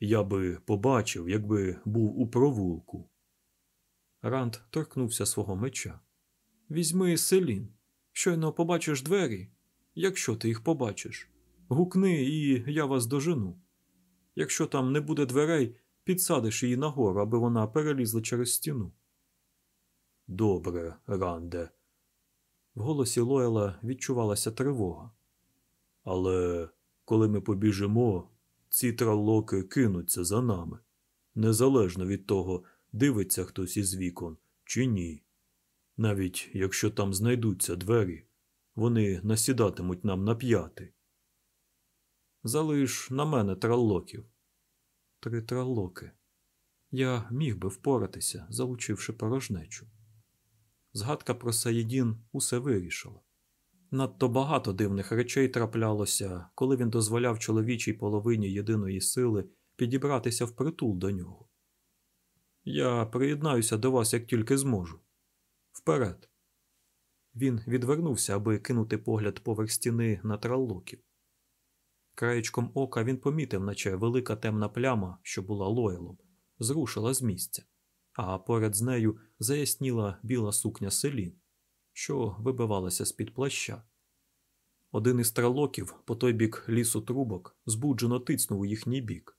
Я би побачив, якби був у провулку. Ранд торкнувся свого меча. Візьми селін. Щойно побачиш двері, якщо ти їх побачиш. Гукни, і я вас дожену. Якщо там не буде дверей, підсадиш її нагору, аби вона перелізла через стіну. Добре, Ранде. В голосі Лоела відчувалася тривога. Але коли ми побіжимо, ці тралоки кинуться за нами, незалежно від того, дивиться хтось із вікон чи ні. Навіть якщо там знайдуться двері, вони насідатимуть нам на п'яти. Залиш на мене траллоків. Три траллоки. Я міг би впоратися, залучивши порожнечу. Згадка про Саїдін усе вирішила. Надто багато дивних речей траплялося, коли він дозволяв чоловічій половині єдиної сили підібратися в притул до нього. Я приєднаюся до вас, як тільки зможу. Вперед. Він відвернувся, аби кинути погляд поверх стіни на траллоків. Краєчком ока він помітив, наче велика темна пляма, що була лоялом, зрушила з місця, а поряд з нею заясніла біла сукня селін, що вибивалася з-під плаща. Один із тралоків по той бік лісу трубок збуджено тицнув у їхній бік.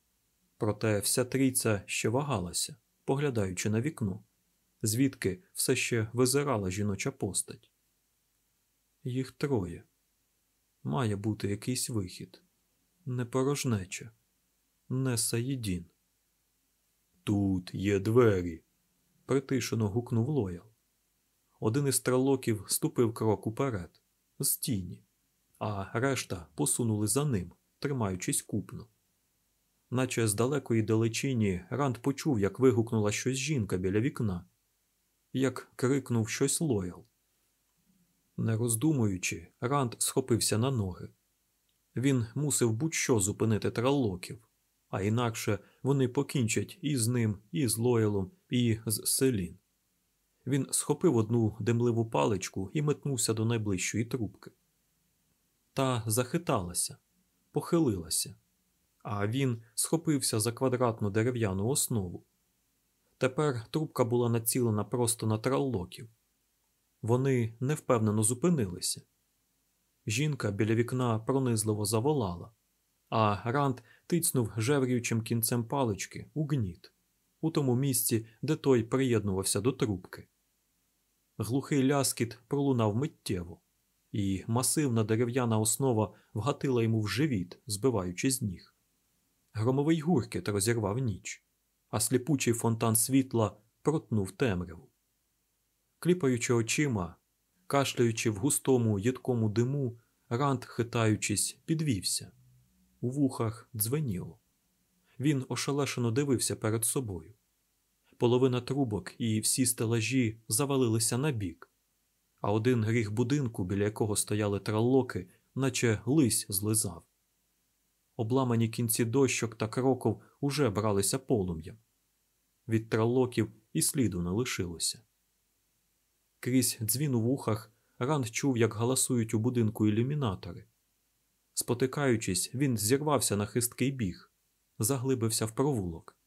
Проте вся трійця ще вагалася, поглядаючи на вікно, звідки все ще визирала жіноча постать. Їх троє. Має бути якийсь вихід. Не порожнеча, не Саїдін. Тут є двері. Притишено гукнув Лоял. Один із тралоків ступив крок уперед, з тіні, а решта посунули за ним, тримаючись купно. Наче з далекої далечині Ранд почув, як вигукнула щось жінка біля вікна, як крикнув щось Лоял. Не роздумуючи, Ранд схопився на ноги. Він мусив будь-що зупинити траллоків, а інакше вони покінчать і з ним, і з Лоялом, і з селін. Він схопив одну димливу паличку і метнувся до найближчої трубки. Та захиталася, похилилася, а він схопився за квадратну дерев'яну основу. Тепер трубка була націлена просто на траллоків. Вони невпевнено зупинилися. Жінка біля вікна пронизливо заволала, а Ранд тицнув жеврюючим кінцем палички у гніт, у тому місці, де той приєднувався до трубки. Глухий ляскіт пролунав миттєво, і масивна дерев'яна основа вгатила йому в живіт, збиваючи з ніг. Громовий гуркіт розірвав ніч, а сліпучий фонтан світла протнув темряву. Кліпаючи очима, кашляючи в густому їдкому диму, Ранд, хитаючись, підвівся. У вухах дзвеніло. Він ошелешено дивився перед собою. Половина трубок і всі стелажі завалилися на бік, а один гріх будинку, біля якого стояли траллоки, наче лись злизав. Обламані кінці дощок та кроков уже бралися полум'ям. Від траллоків і сліду не лишилося. Крізь дзвін у вухах Ранд чув, як галасують у будинку ілюмінатори. Спотикаючись, він зірвався на хисткий біг, заглибився в провулок.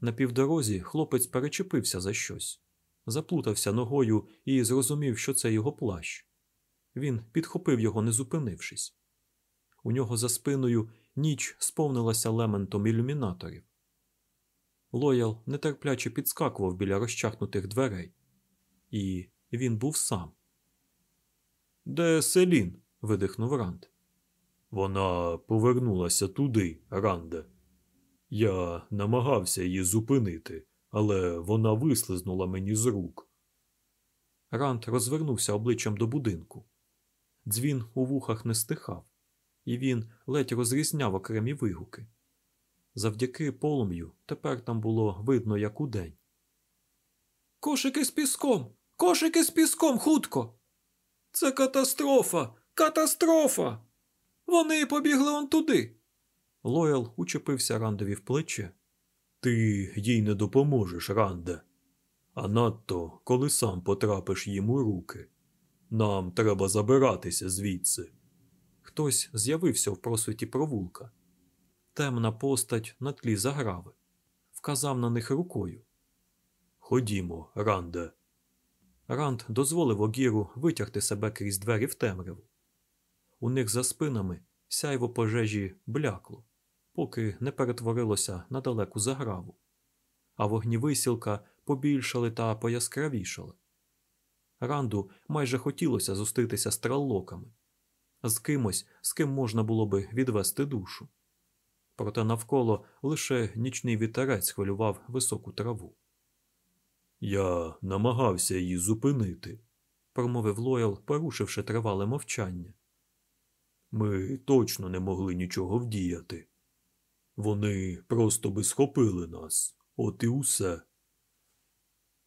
На півдорозі хлопець перечепився за щось, заплутався ногою і зрозумів, що це його плащ. Він підхопив його, не зупинившись. У нього за спиною ніч сповнилася лементом ілюмінаторів. Лоял нетерпляче підскакував біля розчахнутих дверей, і він був сам. Де Селін? видихнув Ранд. Вона повернулася туди, Ранде. Я намагався її зупинити, але вона вислизнула мені з рук. Ранд розвернувся обличчям до будинку. Дзвін у вухах не стихав, і він ледь розрізняв окремі вигуки. Завдяки полум'ю тепер там було видно, як удень. Кошики з піском! Кошики з піском хутко! Це катастрофа! Катастрофа! Вони побігли он туди. Лоял учепився Рандові в плече. Ти їй не допоможеш, Ранде. А надто, коли сам потрапиш їм у руки. Нам треба забиратися звідси. Хтось з'явився в просвіті провулка. Темна постать на тлі заграви. Вказав на них рукою. Ходімо, Ранде. Ранд дозволив Огіру витягти себе крізь двері в темряву. У них за спинами сяйво пожежі блякло, поки не перетворилося на далеку заграву, а вогні висілка побільшали та пояскравішали. Ранду майже хотілося зустрітися з траллоками, з кимось, з ким можна було би відвести душу. Проте навколо лише нічний вітерець хвилював високу траву. Я намагався її зупинити, промовив Лоял, порушивши тривале мовчання. Ми точно не могли нічого вдіяти. Вони просто би схопили нас, от і усе.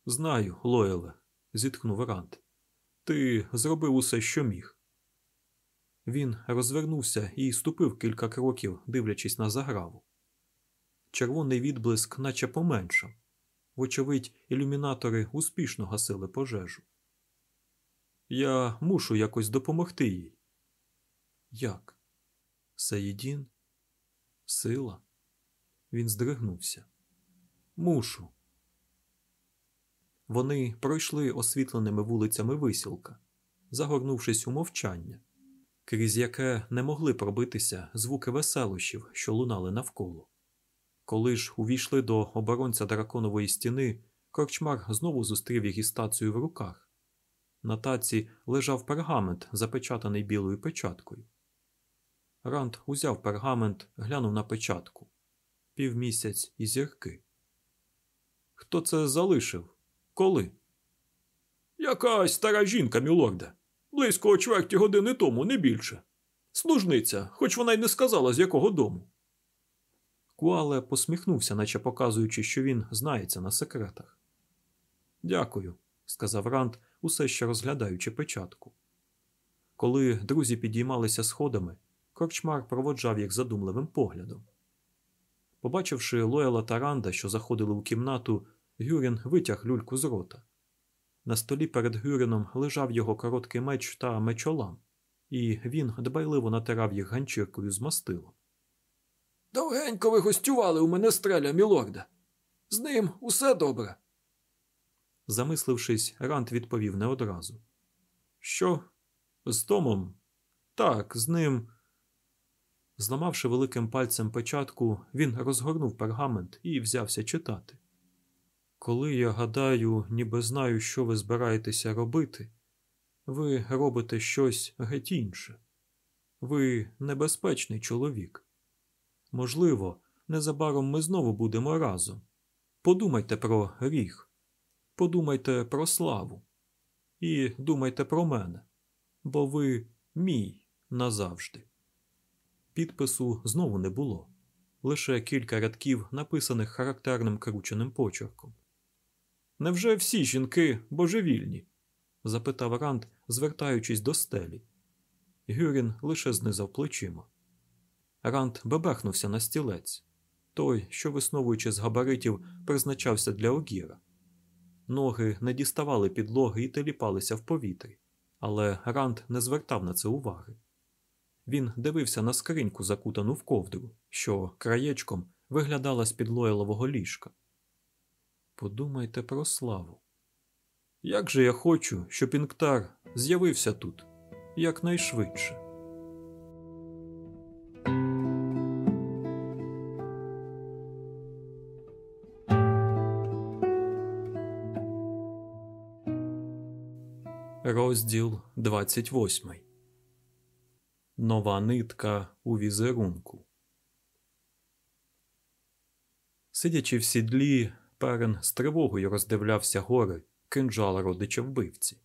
Знаю, Лоеле, зітхнув Рант. Ти зробив усе, що міг. Він розвернувся і ступив кілька кроків, дивлячись на заграву. Червоний відблиск наче поменшав. Вочевидь, ілюмінатори успішно гасили пожежу. Я мушу якось допомогти їй. Як? Саїдін? Сила? Він здригнувся. Мушу. Вони пройшли освітленими вулицями висілка, загорнувшись у мовчання, крізь яке не могли пробитися звуки веселощів, що лунали навколо. Коли ж увійшли до оборонця драконової стіни, корчмар знову зустрів їх із тацею в руках. На таці лежав пергамент, запечатаний білою печаткою. Ранд узяв пергамент, глянув на печатку півмісяць і зірки. Хто це залишив? Коли? Якась стара жінка, мілорде. Близько чверті години тому, не більше. Служниця, хоч вона й не сказала, з якого дому. Куале посміхнувся, наче показуючи, що він знається на секретах. Дякую, сказав Ранд, усе ще розглядаючи печатку. Коли друзі підіймалися сходами, корчмар проводжав їх задумливим поглядом. Побачивши Лояла та Ранда, що заходили у кімнату, Гюрін витяг люльку з рота. На столі перед Гюрином лежав його короткий меч та мечолам, і він дбайливо натирав їх ганчіркою з мастилом. Довгенько ви гостювали у мене стреля, мілорда. З ним усе добре. Замислившись, Рант відповів не одразу. Що? З Томом? Так, з ним. Зламавши великим пальцем печатку, він розгорнув пергамент і взявся читати. Коли я гадаю, ніби знаю, що ви збираєтеся робити, ви робите щось геть інше. Ви небезпечний чоловік. Можливо, незабаром ми знову будемо разом. Подумайте про ріг, подумайте про славу і думайте про мене, бо ви мій назавжди. Підпису знову не було, лише кілька рядків, написаних характерним крученим почерком. Невже всі жінки божевільні? запитав Ранд, звертаючись до стелі. Гюрін лише знизав плечима. Ранд бебехнувся на стілець той, що, висновуючи з габаритів, призначався для огіра. Ноги не діставали підлоги і теліпалися в повітрі, але Ранд не звертав на це уваги. Він дивився на скриньку, закутану в ковдру, що краєчком виглядала з під лоялового ліжка. Подумайте про славу. Як же я хочу, щоб Інктар з'явився тут якнайшвидше. Розділ 28 Нова нитка у візерунку. Сидячи в сідлі, перен з тривогою роздивлявся гори кинджала родича вбивці.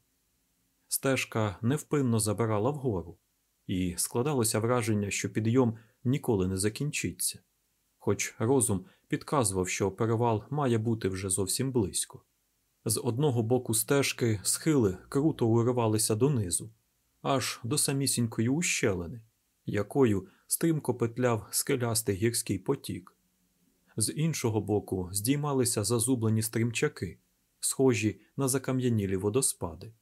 Стежка невпинно забирала вгору, і складалося враження, що підйом ніколи не закінчиться, хоч розум підказував, що перевал має бути вже зовсім близько. З одного боку стежки схили круто уривалися донизу, аж до самісінької ущелини, якою стрімко петляв скелястий гірський потік. З іншого боку здіймалися зазублені стрімчаки, схожі на закам'янілі водоспади.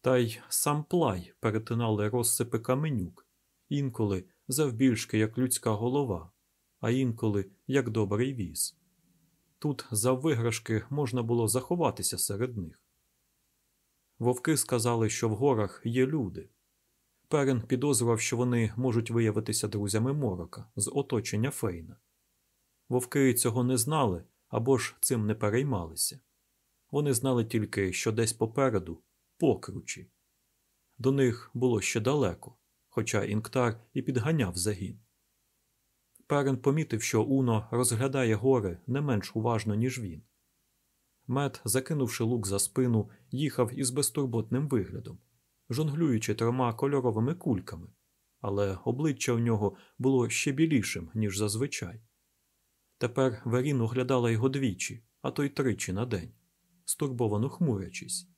Та й сам плай перетинали розсипи каменюк, інколи завбільшки, як людська голова, а інколи як добрий віз. Тут за виграшки можна було заховатися серед них. Вовки сказали, що в горах є люди. Перен підозрював, що вони можуть виявитися друзями морока з оточення Фейна. Вовки цього не знали або ж цим не переймалися. Вони знали тільки, що десь попереду покручі. До них було ще далеко, хоча Інктар і підганяв загін. Перен помітив, що Уно розглядає гори не менш уважно, ніж він. Мед, закинувши лук за спину, їхав із безтурботним виглядом, жонглюючи трьома кольоровими кульками, але обличчя у нього було ще білішим, ніж зазвичай. Тепер Верін оглядала його двічі, а то й тричі на день, стурбовано хмурячись.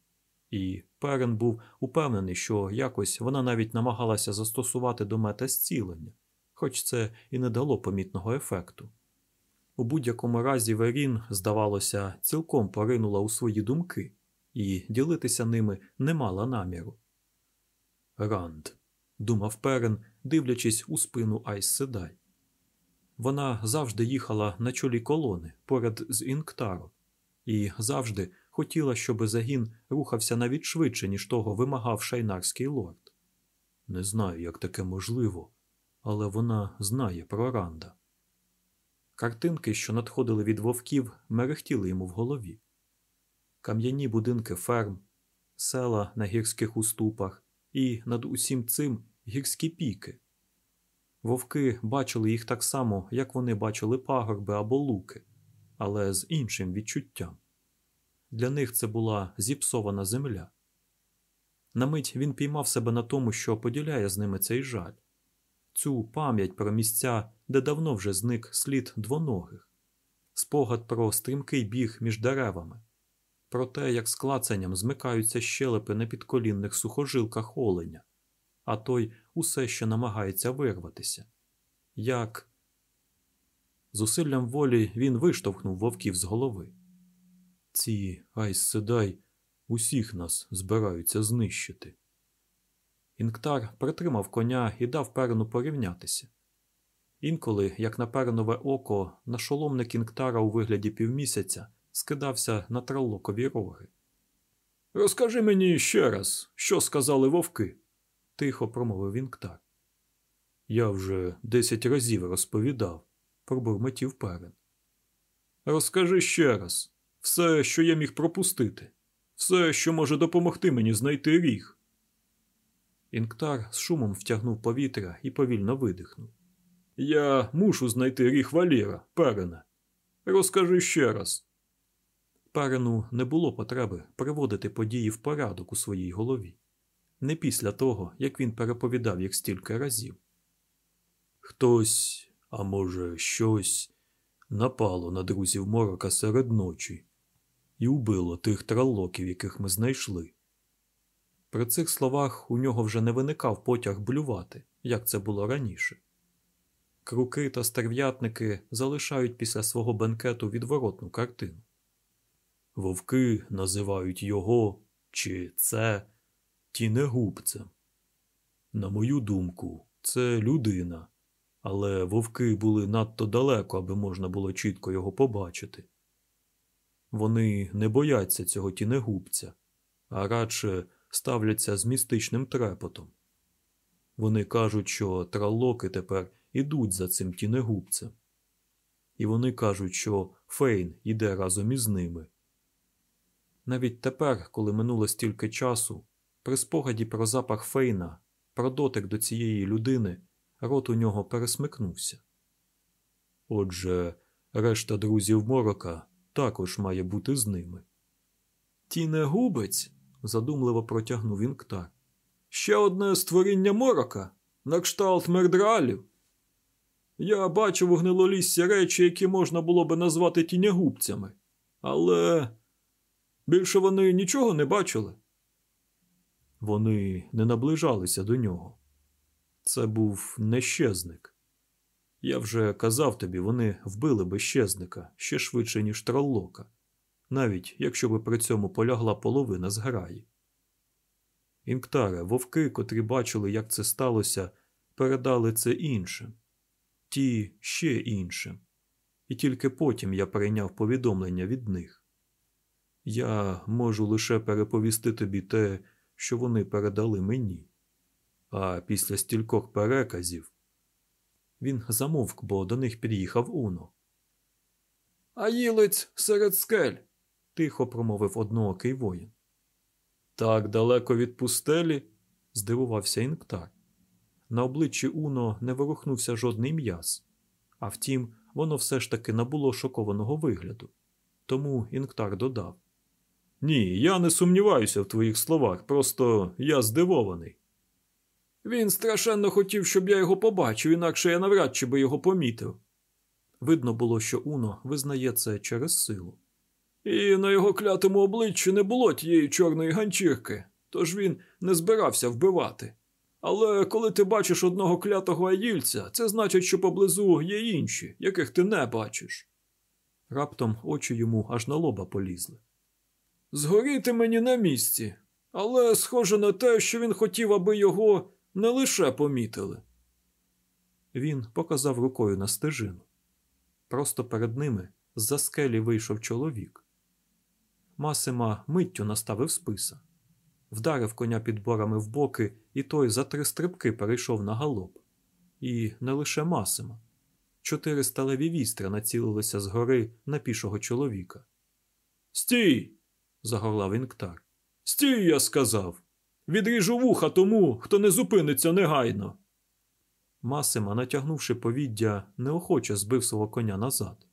І Перен був упевнений, що якось вона навіть намагалася застосувати до мета зцілення, хоч це і не дало помітного ефекту. У будь-якому разі Верін, здавалося, цілком поринула у свої думки і ділитися ними не мала наміру. Ранд, думав Перен, дивлячись у спину Айс Седай. Вона завжди їхала на чолі колони поряд з Інктаром і завжди хотіла, щоб загін рухався навіть швидше, ніж того вимагав шайнарський лорд. Не знаю, як таке можливо, але вона знає про Ранда. Картинки, що надходили від вовків, мерехтіли йому в голові. Кам'яні будинки ферм, села на гірських уступах і над усім цим гірські піки. Вовки бачили їх так само, як вони бачили пагорби або луки, але з іншим відчуттям. Для них це була зіпсована земля. На мить він піймав себе на тому, що поділяє з ними цей жаль, цю пам'ять про місця, де давно вже зник слід двоногих, спогад про стрімкий біг між деревами, про те, як з клацанням змикаються щелепи на підколінних сухожилках оленя, а той усе ще намагається вирватися. Як зусиллям волі він виштовхнув вовків з голови. Ці Айз Седай усіх нас збираються знищити. Інґтар притримав коня і дав Перрину порівнятися. Інколи, як на Перринове око, нашоломник Інґтара у вигляді півмісяця скидався на троллокові роги. Розкажи мені ще раз, що сказали вовки, тихо промовив Інґтар. Я вже десять разів розповідав, пробурмотів перен. Розкажи ще раз все, що я міг пропустити, все, що може допомогти мені знайти ріг. Інктар з шумом втягнув повітря і повільно видихнув. Я мушу знайти ріг Валіра, перене. Розкажи ще раз. Перену не було потреби приводити події в порядок у своїй голові, не після того, як він переповідав їх стільки разів. Хтось, а може, щось, напало на друзів морока серед ночі і вбило тих траллоків, яких ми знайшли. При цих словах у нього вже не виникав потяг блювати, як це було раніше. Круки та стерв'ятники залишають після свого бенкету відворотну картину. Вовки називають його чи це тінегубцем. На мою думку, це людина, але вовки були надто далеко, аби можна було чітко його побачити. Вони не бояться цього тінегубця, а радше ставляться з містичним трепотом. Вони кажуть, що тралоки тепер ідуть за цим тінегубцем. І вони кажуть, що Фейн іде разом із ними. Навіть тепер, коли минуло стільки часу, при спогаді про запах Фейна, про дотик до цієї людини, рот у нього пересмикнувся. Отже, решта друзів морока також має бути з ними. Тінегубець, задумливо протягнув Інктар. Ще одне створіння морока, на кшталт мердралів. Я бачив у гнилоліссі речі, які можна було би назвати тінягубцями, але більше вони нічого не бачили. Вони не наближалися до нього. Це був нещезник. Я вже казав тобі, вони вбили би щезника ще швидше, ніж троллока, навіть якщо би при цьому полягла половина зграї. Інктаре, вовки, котрі бачили, як це сталося, передали це іншим, ті ще іншим, і тільки потім я прийняв повідомлення від них. Я можу лише переповісти тобі те, що вони передали мені. А після стількох переказів він замовк, бо до них під'їхав Уно. А їлець серед скель, тихо промовив одноокий воїн. Так далеко від пустелі? здивувався Інктар. На обличчі Уно не ворухнувся жодний м'яз, а втім, воно все ж таки набуло шокованого вигляду. Тому Інктар додав: Ні, я не сумніваюся в твоїх словах, просто я здивований. Він страшенно хотів, щоб я його побачив, інакше я навряд чи би його помітив. Видно було, що Уно визнає це через силу. І на його клятому обличчі не було тієї чорної ганчірки, тож він не збирався вбивати. Але коли ти бачиш одного клятого аїльця, це значить, що поблизу є інші, яких ти не бачиш. Раптом очі йому аж на лоба полізли. Згоріти мені на місці, але схоже на те, що він хотів, аби його не лише помітили. Він показав рукою на стежину. Просто перед ними з-за скелі вийшов чоловік. Масима миттю наставив списа, вдарив коня підборами в боки, і той за три стрибки перейшов на галоп. І не лише Масима. Чотири сталеві вістра націлилися згори на пішого чоловіка. Стій! загорлав інктар. Стій, я сказав. Відріжу вуха тому, хто не зупиниться негайно. Масима, натягнувши повіддя, неохоче збив свого коня назад.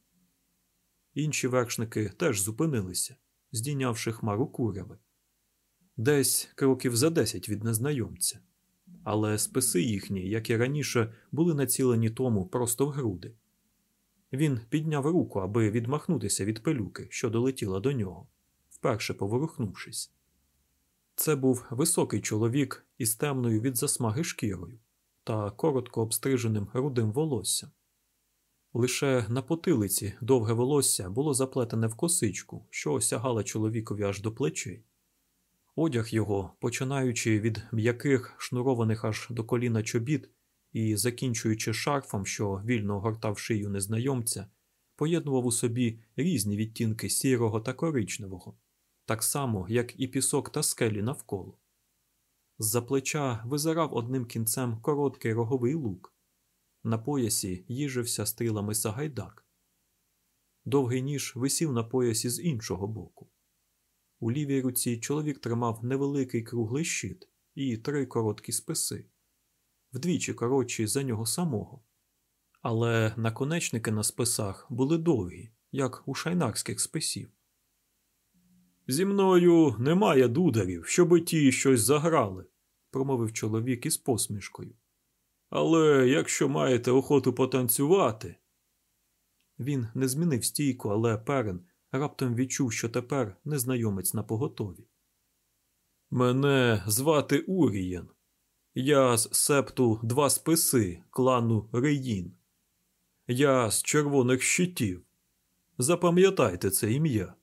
Інші вершники теж зупинилися, здійнявши хмару куряви. Десь кроків за десять від незнайомця. Але списи їхні, як і раніше, були націлені тому просто в груди. Він підняв руку, аби відмахнутися від пилюки, що долетіла до нього, вперше поворухнувшись. Це був високий чоловік із темною від засмаги шкірою та коротко обстриженим рудим волоссям. Лише на потилиці довге волосся було заплетене в косичку, що осягала чоловікові аж до плечей. Одяг його, починаючи від м'яких, шнурованих аж до коліна чобіт і закінчуючи шарфом, що вільно огортав шию незнайомця, поєднував у собі різні відтінки сірого та коричневого, так само, як і пісок та скелі навколо. З-за плеча визирав одним кінцем короткий роговий лук. На поясі їжився стрілами сагайдак. Довгий ніж висів на поясі з іншого боку. У лівій руці чоловік тримав невеликий круглий щит і три короткі списи, вдвічі коротші за нього самого. Але наконечники на списах були довгі, як у шайнарських списів. Зі мною немає дударів, щоби ті щось заграли, промовив чоловік із посмішкою. Але якщо маєте охоту потанцювати. Він не змінив стійку, але перен раптом відчув, що тепер незнайомець на поготові. Мене звати Урієн. Я з септу два списи клану Реїн. Я з червоних щитів. Запам'ятайте це ім'я.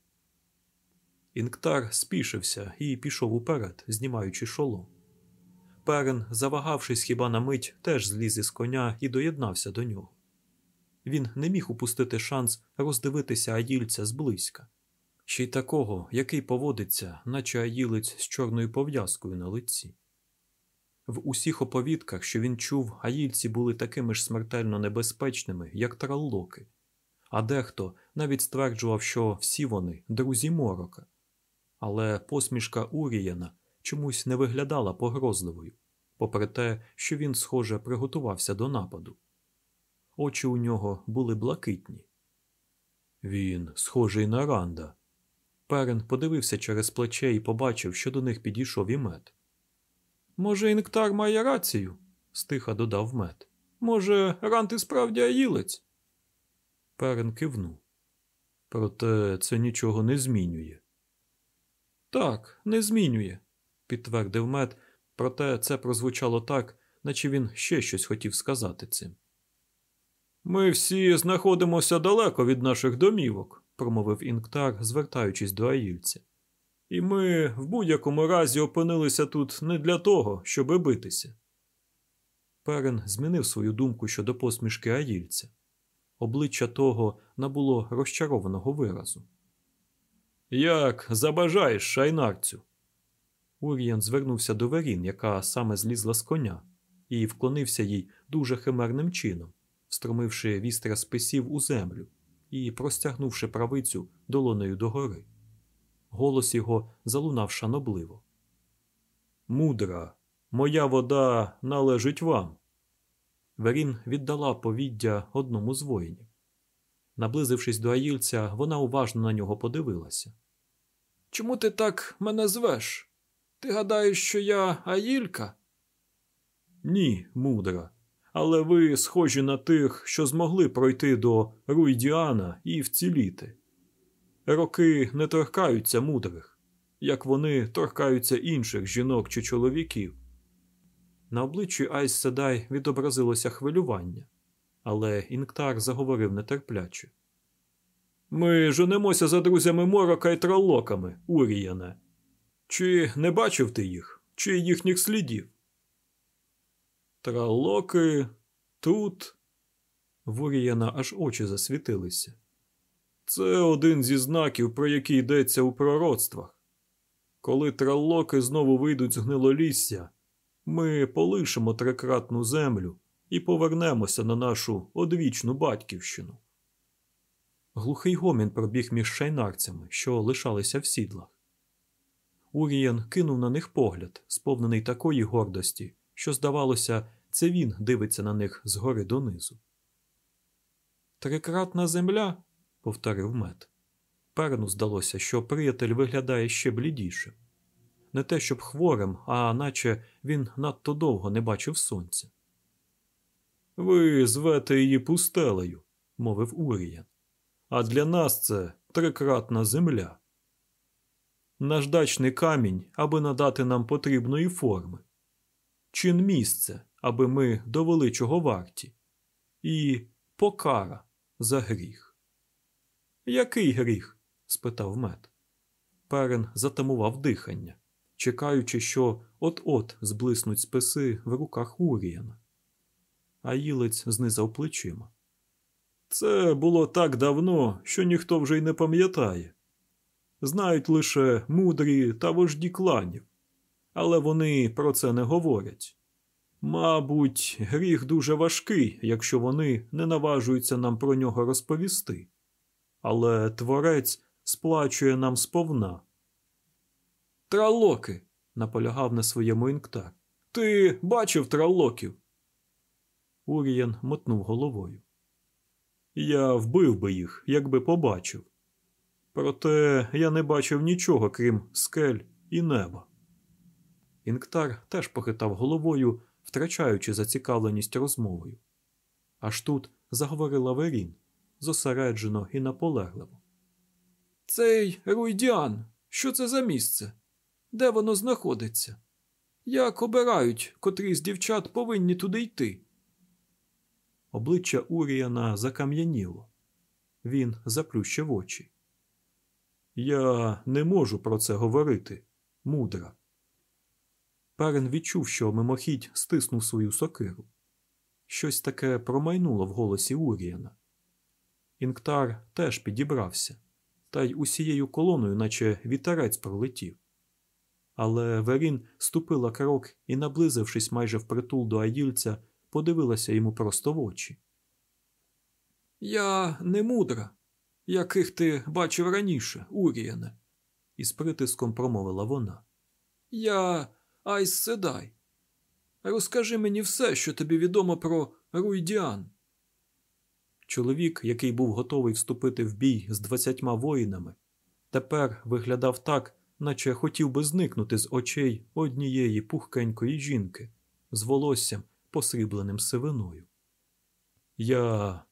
Інктар спішився і пішов уперед, знімаючи шолом. Перен, завагавшись хіба на мить, теж зліз із коня і доєднався до нього. Він не міг упустити шанс роздивитися аїльця зблизька, ще й такого, який поводиться, наче аїлець з чорною пов'язкою на лиці. В усіх оповідках, що він чув, аїльці були такими ж смертельно небезпечними, як траллоки, а дехто навіть стверджував, що всі вони друзі морока. Але посмішка Уріяна чомусь не виглядала погрозливою, попри те, що він, схоже, приготувався до нападу. Очі у нього були блакитні. Він схожий на Ранда. Перен подивився через плече і побачив, що до них підійшов і мед. Може, інктар має рацію? стиха додав мед. Може, Ранд і справді аїлець? Перен кивнув. Проте це нічого не змінює. Так, не змінює, підтвердив мед, проте це прозвучало так, наче він ще щось хотів сказати цим. Ми всі знаходимося далеко від наших домівок, промовив інктар, звертаючись до аїльця. І ми в будь-якому разі опинилися тут не для того, щоби битися. Перен змінив свою думку щодо посмішки аїльця. Обличчя того набуло розчарованого виразу. Як забажаєш, шайнарцю. Ур'ян звернувся до Верін, яка саме злізла з коня, і вклонився їй дуже химерним чином, встромивши вістря списів у землю і простягнувши правицю долонею догори. Голос його залунав шанобливо. Мудра, моя вода належить вам. Верін віддала повіддя одному з воїнів. Наблизившись до Аїльця, вона уважно на нього подивилася. Чому ти так мене звеш? Ти гадаєш, що я Аїлька? Ні, мудра. Але ви схожі на тих, що змогли пройти до Руйдіана і вціліти. Роки не торкаються мудрих, як вони торкаються інших жінок чи чоловіків. На обличчі Айс Седай відобразилося хвилювання, але Інктар заговорив нетерпляче. Ми женемося за друзями Морока і троллоками, Уріяне. Чи не бачив ти їх, чи їхніх слідів? Троллоки тут. В Уріяна аж очі засвітилися. Це один зі знаків, про які йдеться у пророцтвах. Коли троллоки знову вийдуть з гнилолісся, ми полишимо трикратну землю і повернемося на нашу одвічну батьківщину. Глухий гомін пробіг між шайнарцями, що лишалися в сідлах. Уріян кинув на них погляд, сповнений такої гордості, що, здавалося, це він дивиться на них згори донизу. Трикратна земля, повторив мед. Перну здалося, що приятель виглядає ще блідіше. Не те, щоб хворим, а наче він надто довго не бачив сонця. Ви звете її пустелею, мовив Уріян. А для нас це трикратна земля. Наждачний камінь, аби надати нам потрібної форми, чин місце, аби ми довели чого варті, і покара за гріх. Який гріх? спитав мед. Перен затамував дихання, чекаючи, що от-от зблиснуть списи в руках Уріяна. А їлець знизав плечима. Це було так давно, що ніхто вже й не пам'ятає. Знають лише мудрі та вожді кланів, але вони про це не говорять. Мабуть, гріх дуже важкий, якщо вони не наважуються нам про нього розповісти. Але творець сплачує нам сповна. Тралоки, наполягав на своєму інктар. Ти бачив тралоків? Уріян мотнув головою. Я вбив би їх, якби побачив. Проте я не бачив нічого, крім скель і неба. Інктар теж похитав головою, втрачаючи зацікавленість розмовою. Аж тут заговорила Верін, зосереджено і наполегливо. Цей Руйдіан, що це за місце? Де воно знаходиться? Як обирають, котрі з дівчат повинні туди йти? Обличчя Уріяна закам'яніло. Він заплющив очі. Я не можу про це говорити, мудра. Перен відчув, що мимохідь стиснув свою сокиру. Щось таке промайнуло в голосі Уріяна. Інктар теж підібрався, та й усією колоною, наче вітерець пролетів. Але Верін ступила крок і, наблизившись майже впритул до Аїльця, подивилася йому просто в очі. Я не мудра, яких ти бачив раніше, Уріяне, із притиском промовила вона. Я Айс Седай. Розкажи мені все, що тобі відомо про Руйдіан. Чоловік, який був готовий вступити в бій з двадцятьма воїнами, тепер виглядав так, наче хотів би зникнути з очей однієї пухкенької жінки з волоссям, посрібленим сивиною. Я.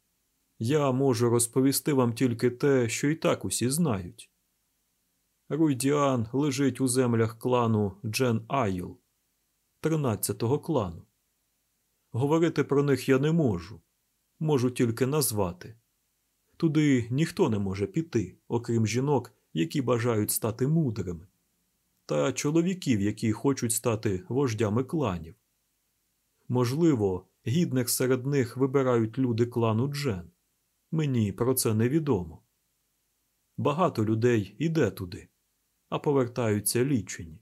Я можу розповісти вам тільки те, що і так усі знають. Руйдіан лежить у землях клану Джен Айл, тринадцятого клану. Говорити про них я не можу, можу тільки назвати. Туди ніхто не може піти, окрім жінок, які бажають стати мудрими, та чоловіків, які хочуть стати вождями кланів. Можливо, гідних серед них вибирають люди клану Джен. Мені про це невідомо. Багато людей іде туди, а повертаються лічені.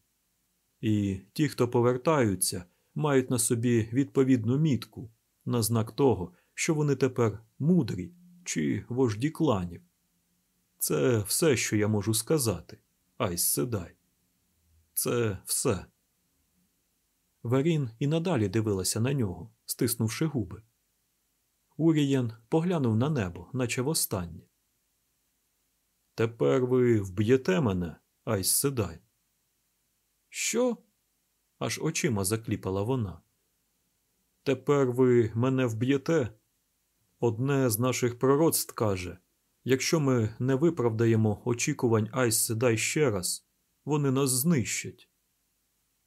І ті, хто повертаються, мають на собі відповідну мітку на знак того, що вони тепер мудрі чи вожді кланів. Це все, що я можу сказати, Айс Седай. Це все. Верін і надалі дивилася на нього, стиснувши губи. Урієн поглянув на небо, наче востаннє. Тепер ви вб'єте мене, Айс Седай. Що? аж очима закліпала вона. Тепер ви мене вб'єте. Одне з наших пророцтв каже якщо ми не виправдаємо очікувань Айз Седай ще раз, вони нас знищать.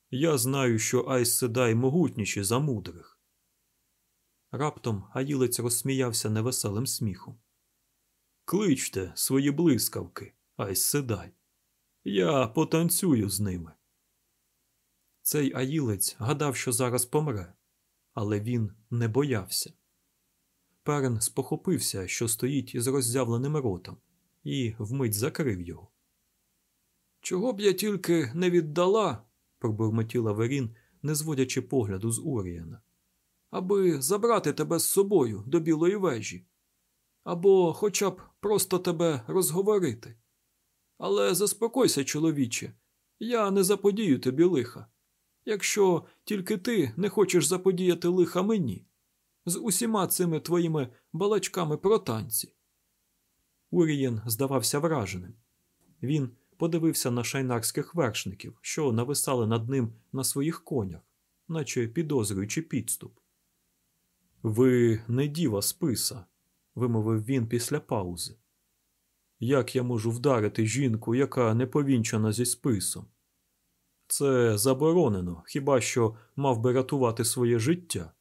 Я знаю, що Айз Седай могутніші за мудрих. Раптом Аїлець розсміявся невеселим сміхом. Кличте свої блискавки, Айз Седай. Я потанцюю з ними. Цей аїлець гадав, що зараз помре, але він не боявся. Перен спохопився, що стоїть із роззявленим ротом, і вмить закрив його. Чого б я тільки не віддала, пробурмотіла Верін, не зводячи погляду з Урієна, аби забрати тебе з собою до білої вежі, або хоча б просто тебе розговорити. Але заспокойся, чоловіче, я не заподію тобі лиха, якщо тільки ти не хочеш заподіяти лиха мені з усіма цими твоїми балачками про танці. Урієн здавався враженим. Він подивився на шайнарських вершників, що нависали над ним на своїх конях, наче підозрюючи підступ. Ви не діва списа, вимовив він після паузи. Як я можу вдарити жінку, яка не повінчана зі списом? Це заборонено, хіба що мав би рятувати своє життя.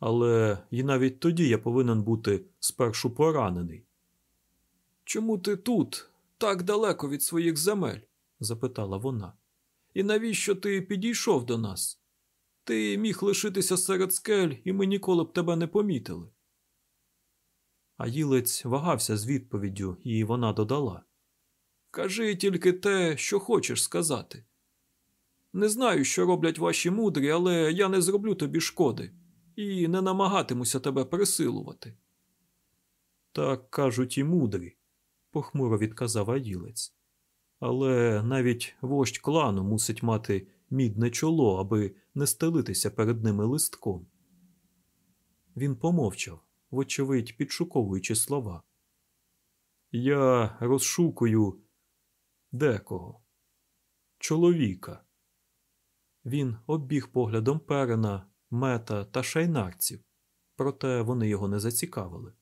Але і навіть тоді я повинен бути спершу поранений. Чому ти тут, так далеко від своїх земель? запитала вона. І навіщо ти підійшов до нас? Ти міг лишитися серед скель, і ми ніколи б тебе не помітили. А їлець вагався з відповіддю, і вона додала Кажи тільки те, що хочеш сказати. Не знаю, що роблять ваші мудрі, але я не зроблю тобі шкоди і не намагатимуся тебе присилувати. Так кажуть і мудрі, похмуро відказав Аїлець. Але навіть вождь клану мусить мати мідне чоло, аби не стелитися перед ними листком. Він помовчав, вочевидь, підшуковуючи слова. Я розшукую декого, чоловіка. Він обіг поглядом перена, мета та шайнарців, проте вони його не зацікавили.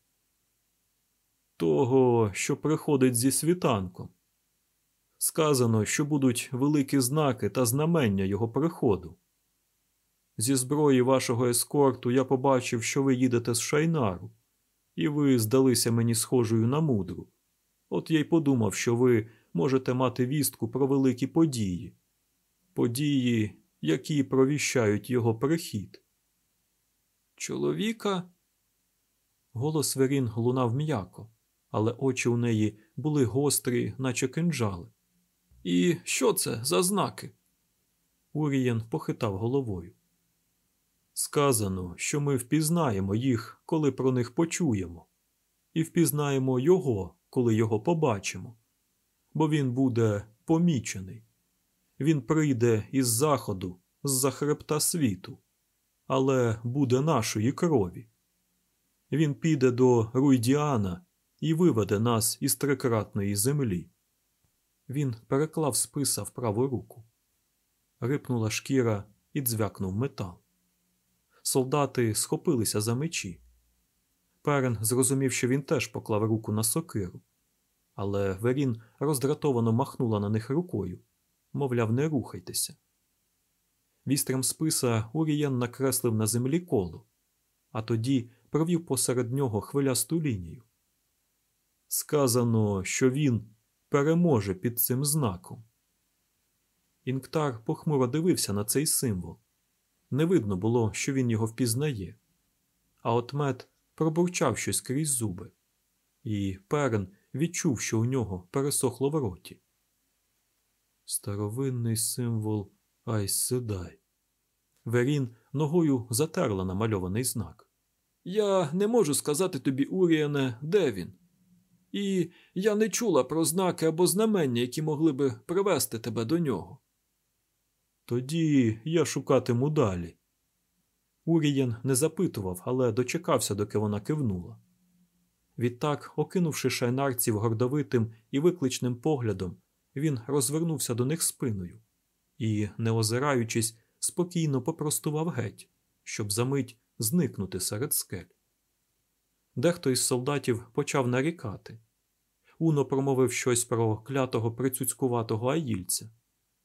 Того, що приходить зі світанком. Сказано, що будуть великі знаки та знамення його приходу. Зі зброї вашого ескорту я побачив, що ви їдете з шайнару, і ви здалися мені схожою на мудру. От я й подумав, що ви можете мати вістку про великі події, події, які провіщають його прихід. Чоловіка. Голос Верін лунав м'яко, але очі у неї були гострі, наче кинджали. І що це за знаки? Урієн похитав головою. Сказано, що ми впізнаємо їх, коли про них почуємо, і впізнаємо його, коли його побачимо, бо він буде помічений. Він прийде із заходу, з-за хребта світу, але буде нашої крові. Він піде до Руйдіана і виведе нас із трикратної землі. Він переклав списа в праву руку. Рипнула шкіра і дзвякнув метал. Солдати схопилися за мечі. Перен зрозумів, що він теж поклав руку на сокиру, але Верін роздратовано махнула на них рукою, мовляв, не рухайтеся. Вістрям списа Урієн накреслив на землі коло, а тоді провів посеред нього хвилясту лінію. Сказано, що він переможе під цим знаком. Інктар похмуро дивився на цей символ. Не видно було, що він його впізнає. А от мед пробурчав щось крізь зуби, і перен відчув, що у нього пересохло в роті. Старовинний символ Айс Седай. Верін ногою затерла намальований знак. Я не можу сказати тобі, Уріяне, де він. І я не чула про знаки або знамення, які могли би привести тебе до нього. Тоді я шукатиму далі. Урієн не запитував, але дочекався, доки вона кивнула. Відтак, окинувши шайнарців гордовитим і викличним поглядом, він розвернувся до них спиною і, не озираючись, спокійно попростував геть, щоб за мить зникнути серед скель. Дехто із солдатів почав нарікати. Уно промовив щось про клятого прицюцькуватого аїльця,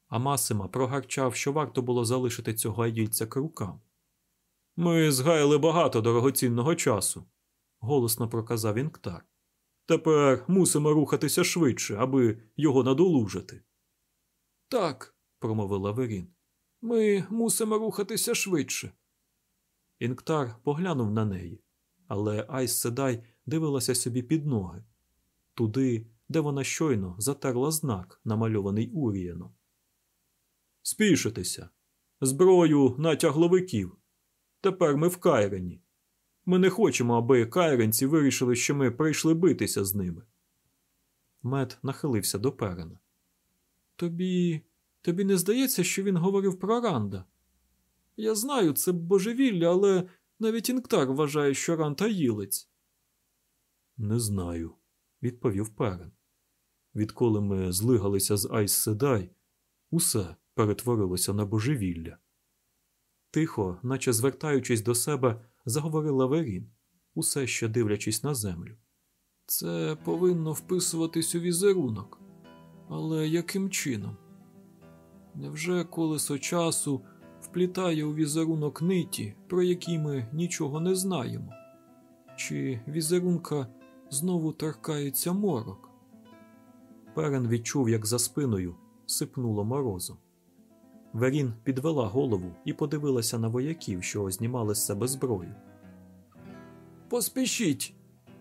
а Масима прогарчав, що варто було залишити цього аїльця крукам. Ми згаяли багато дорогоцінного часу, голосно проказав Інктар. Тепер мусимо рухатися швидше, аби його надолужити. Так, промовила Верін. Ми мусимо рухатися швидше. Інктар поглянув на неї, але Айс Седай дивилася собі під ноги, туди, де вона щойно затерла знак, намальований Урієном. Спішитися. Зброю на тягловиків. Тепер ми в Кайрені. Ми не хочемо, аби кайренці вирішили, що ми прийшли битися з ними. Мед нахилився до перена. Тобі. тобі не здається, що він говорив про Ранда? Я знаю, це божевілля, але навіть Інктар вважає, що Ранд аїлець. Не знаю, відповів перен. Відколи ми злигалися з Айс Седай, усе перетворилося на божевілля. Тихо, наче звертаючись до себе, заговорила Верін, усе ще дивлячись на землю. Це повинно вписуватись у візерунок. Але яким чином? Невже колесо часу вплітає у візерунок ниті, про які ми нічого не знаємо? Чи візерунка знову торкається морок? Перен відчув, як за спиною сипнуло морозом. Верін підвела голову і подивилася на вояків, що знімали з себе зброю. Поспішіть,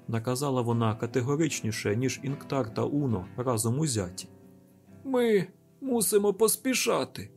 наказала вона категоричніше, ніж Інктар та Уно разом узяті. Ми мусимо поспішати.